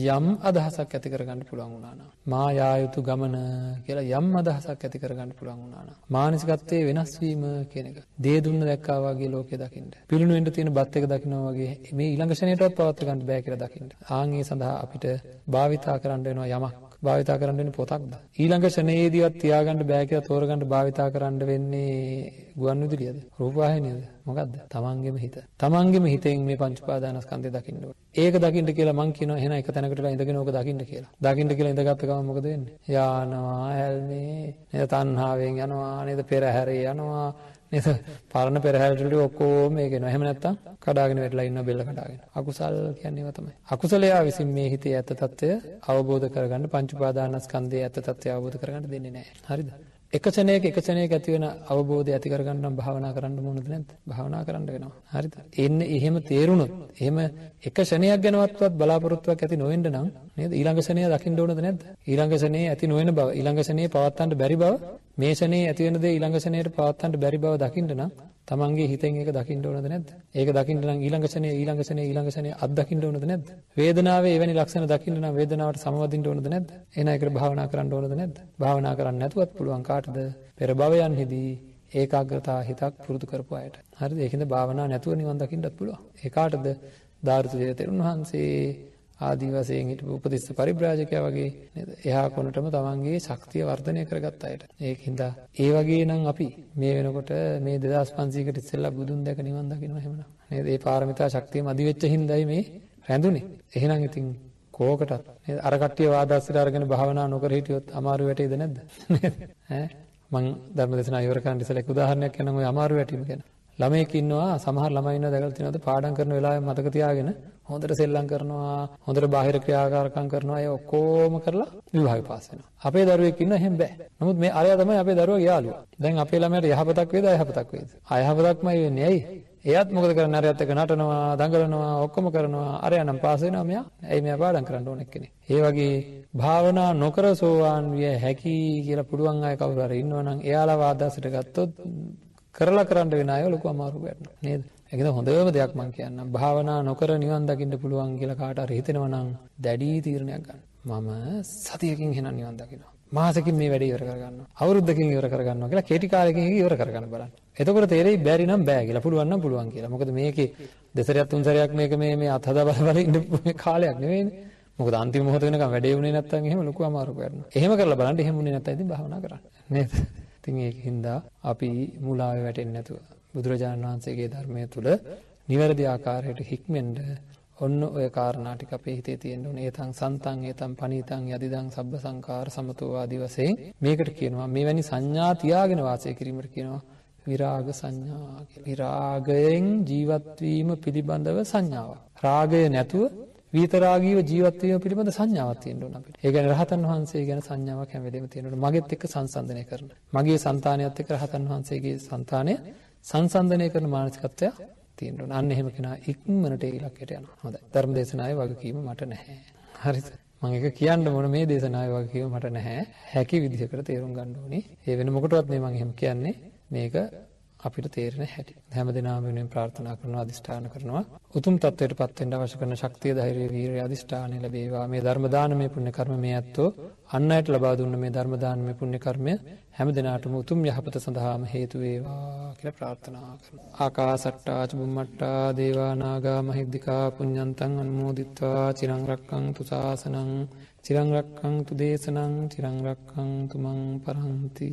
යම් අදහසක් ඇති කරගන්න පුළුවන් වුණා නම් මා යා යුතු ගමන කියලා යම් අදහසක් ඇති කරගන්න පුළුවන් වුණා නම් මානසිකත්වයේ වෙනස් වීම කියන එක. දේ දුන්න දැක්කා වගේ ලෝකෙ දකින්න. පිළුණු වෙන්න තියෙන බත් එක දකිනවා වගේ මේ ඊළඟ ශරණයටවත් පවත් ගන්න බෑ කියලා දකින්න. ආන් ඒ සඳහා අපිට භාවිතා කරන්න වෙනවා යමක්. භාවිතා කරන්න වෙන්නේ පොතක්ද? ඊළඟ ෂණයේදීවත් තියාගන්න බෑ කියලා තෝරගන්න භාවිතා කරන්න වෙන්නේ ගුවන් විදුලියද? රූපවාහිනියද? මොකද්ද? තමන්ගේම හිත. තමන්ගේම හිතෙන් මේ පංච උපාදානස්කන්ධය දකින්න ඕනේ. ඒක දකින්න කියලා මං කියනවා එහෙනම් එක තැනකට ඉඳගෙන ඕක දකින්න කියලා. දකින්න කියලා ඉඳගත්ත ගමන් මොකද වෙන්නේ? යානවා, ඇල්මේ, නේද තණ්හාවෙන් යනවා, නේද පෙරහැරේ යනවා, නේද? පරණ පෙරහැරටලු ඔක්කොම ඒක එනවා. එහෙම නැත්තම් කඩාගෙන වැටලා ඉන්න බෙල්ල කඩාගෙන. අකුසල් කියන්නේ ඒවා තමයි. අකුසලයා විසින් මේ හිතේ ඇත්ත తত্ত্বය අවබෝධ කරගන්න පංච උපාදානස්කන්ධයේ ඇත්ත తত্ত্বය අවබෝධ කරගන්න දෙන්නේ නැහැ. හරිද? එක ක්ෂණයක එක ක්ෂණයක ඇති වෙන අවබෝධය ඇති කරගන්න නම් භාවනා කරන්න ඕනද නැද්ද? භාවනා කරන්න වෙනවා. හරිද? එන්න එහෙම තේරුණොත්, එහෙම එක ක්ෂණයක් ගැනවත්වත් බලාපොරොත්තුවක් ඇති නොවෙන්න නම් නේද? ඊළඟ ක්ෂණය දකින්න ඕනද නැද්ද? ඊළඟ ක්ෂණයේ ඇති නොවන බව, ඊළඟ ක්ෂණයේ පවත්තන්න බැරි බව මේ ක්ෂණේ ඇති වෙන දේ ඊළඟ ක්ෂණයට පවත්වන්න බැරි බව දකින්න නම් තමන්ගේ හිතෙන් ඒක දකින්න ඕනද නැද්ද? ඒක දකින්න නම් ඊළඟ ක්ෂණේ ඊළඟ ක්ෂණේ ඊළඟ ක්ෂණේ අත්දකින්න ඕනද නැද්ද? වේදනාවේ එවැනි ලක්ෂණ දකින්න නම් වේදනාවට සමවදින්න ඕනද නැද්ද? එහෙනම් ඒකට භාවනා කරන්න ඕනද නැද්ද? භාවනා කරන්න නැතුවත් පුළුවන් කාටද? පෙර භවයන්හිදී ඒකාග්‍රතාව හිතක් පුරුදු කරපු අයට. හරිද? ඒකින්ද භාවනා නැතුව නිවන් දකින්නත් පුළුවන්. ඒ කාටද? ධාර්තු තෙරුන් වහන්සේ ආදී වශයෙන් හිටපු උපතිස්ස පරිබ්‍රාජකයා වගේ නේද? එහා කොනටම තමන්ගේ ශක්තිය වර්ධනය කරගත්ත අයට. ඒකින්ද ඒ වගේ නම් අපි මේ වෙනකොට මේ 2500කට ඉස්සෙල්ලා බුදුන් දැක නිවන් දකින්න එහෙමනම් නේද? ඒ පාරමිතා ශක්තිය මදි වෙච්ච හින්දායි මේ රැඳුනේ. එහෙනම් ඉතින් කෝකටත් අර කට්ටිය වාදාස්සිර අරගෙන භාවනා නොකර හිටියොත් අමාරු වැටේද නැද්ද? නේද? ඈ මම ධර්ම දේශනා ඉවර කරන්න ඉස්සෙල්ලා එක උදාහරණයක් කියන්නම් ඔය අමාරු වැටීම ගැන. ළමයෙක් ඉන්නවා සමහර ළමයි ඉන්නවා දැකලා තියෙනවද පාඩම් කරන වෙලාවේ මතක තියාගෙන හොඳට සෙල්ලම් කරනවා හොඳට බාහිර ක්‍රියාකාරකම් කරනවා ඒ ඔක්කොම කරලා විභාගෙ පාස් වෙනවා. අපේ දරුවෙක් ඉන්න එහෙම බෑ. නමුත් මේ අරයා තමයි අපේ දරුවගේ යාළුවා. දැන් අපේ ළමයාට යහපතක් වේද අයහපතක් වේද? අයහපතක්මයි වෙන්නේ. ඇයි? එයාත් මොකද කරන්නේ අරයත් එක්ක නටනවා, දඟලනවා, ඔක්කොම කරනවා. අරයා නම් පාස් වෙනවා මෙයා. ඇයි මෙයා පාඩම් කරන්න ඕන එක්කනේ. ඒ වගේ භාවනා නොකර සෝවාන් විය හැකි කියලා පුළුවන් අය කවුරු හරි ඉන්නවනම් එයාලා ආදර්ශයට ගත්තොත් කරලා කරන්න වෙන අය ලොකු අමාරුවක් වෙනවා නේද? ඒකද හොඳම දෙයක් මම කියන්නම්. භාවනා නොකර නිවන් දකින්න පුළුවන් කියලා කාට හරි හිතෙනවා නම් දැඩි තීරණයක් ගන්න. මම සතියකින් එහෙනම් නිවන් දකිනවා. මාසෙකින් මේ වැඩේ ඉවර කරගන්නවා. අවුරුද්දකින් ඉවර කරගන්නවා කියලා කෙටි කාලෙකින් ඉවර කරගන්න බලන්න. එතකොට තේරෙයි බැරි නම් බෑ කියලා. පුළුවන් නම් පුළුවන් කියලා. මොකද මේකේ දෙසරයක් තුන්සරයක් මේක මේ මේ අත්හදා බල බල ඉන්න මේ කාලයක් නෙවෙයිනේ. මොකද අන්තිම මොහොත වෙනකම් වැඩේ වුණේ නැත්නම් එහෙම ලොකු අමාරුවක් වෙනවා. එහෙම කරලා බලන්න එහෙම වුණේ නැත්නම් ඉතින් භාවනා කරන්න. නේද? ඉතින් ඒකින්ද අපි මුලාවේ වැටෙන්නේ නැතුව බුදුරජාණන් වහන්සේගේ ධර්මය තුල නිවැරදි ආකාරයට හික්මෙන්න ඔන්න ඔය කාරණා ටික අපේ හිතේ තියෙන්න ඕනේ. ඒතං සන්තං ඒතං පනීතං යදිදං සබ්බ සංකාර සමතෝ ආදී වශයෙන් මේකට කියනවා මෙවැනි සංඥා තියාගෙන වාසය කිරීමට කියනවා විරාග සංඥා කියලා. විරාගයෙන් ජීවත් වීම පිළිබඳව සංඥාවක්. රාගය නැතුව විතරාගීව ජීවත් වීම පිළිබඳ සංඥාවක් තියෙන්න ඕන අපිට. ඒ කියන්නේ රහතන් වහන්සේ ගැන සංඥාවක් හැම වෙලෙම තියෙන්න ඕන. මගෙත් එක්ක සංසන්දනය කරන. මගේ సంతානයත් එක්ක රහතන් වහන්සේගේ సంతානය සංසන්දනය කරන මානසිකත්වය තියෙන්න ඕන. අන්න එහෙම කෙනා ඉක්මනට ඒ ඉලක්කයට යනවා. හොඳයි. ධර්ම දේශනාවේ වගකීම මට නැහැ. හරිද? මම ඒක කියන්න ඕන මේ දේශනාවේ වගකීම මට නැහැ. හැකි විදිහකට තේරුම් ගන්න ඕනේ. ඒ වෙන මොකටවත් නේ මම එහෙම කියන්නේ. මේක අපිට තේරෙන හැටි. හැම දිනම වෙනුවෙන් ප්‍රාර්ථනා කරනවා අදිෂ්ඨාන කරනවා. උතුම් තත්වයට පත් වෙන්න අවශ්‍ය කරන ශක්තිය ධෛර්යය වීරිය අදිෂ්ඨානය ලැබේවා. මේ ධර්ම දානමය පුණ්‍ය කර්ම මේ ඇත්තෝ අන් අයට ලබා දුන්න මේ ධර්ම දානමය පුණ්‍ය කර්මය හැම දිනාටම උතුම් යහපත සඳහාම හේතු වේවා කියලා ප්‍රාර්ථනා කරනවා. ආකාසට්ටා චුම්මට්ටා දේවා නාග මහිද්దికා පුඤ්ඤන්තං අනුමෝදිත්වා චිරං රක්ඛන්තු සාසනං චිරං රක්ඛන්තු දේශනං චිරං රක්ඛන්තු මං පරන්ති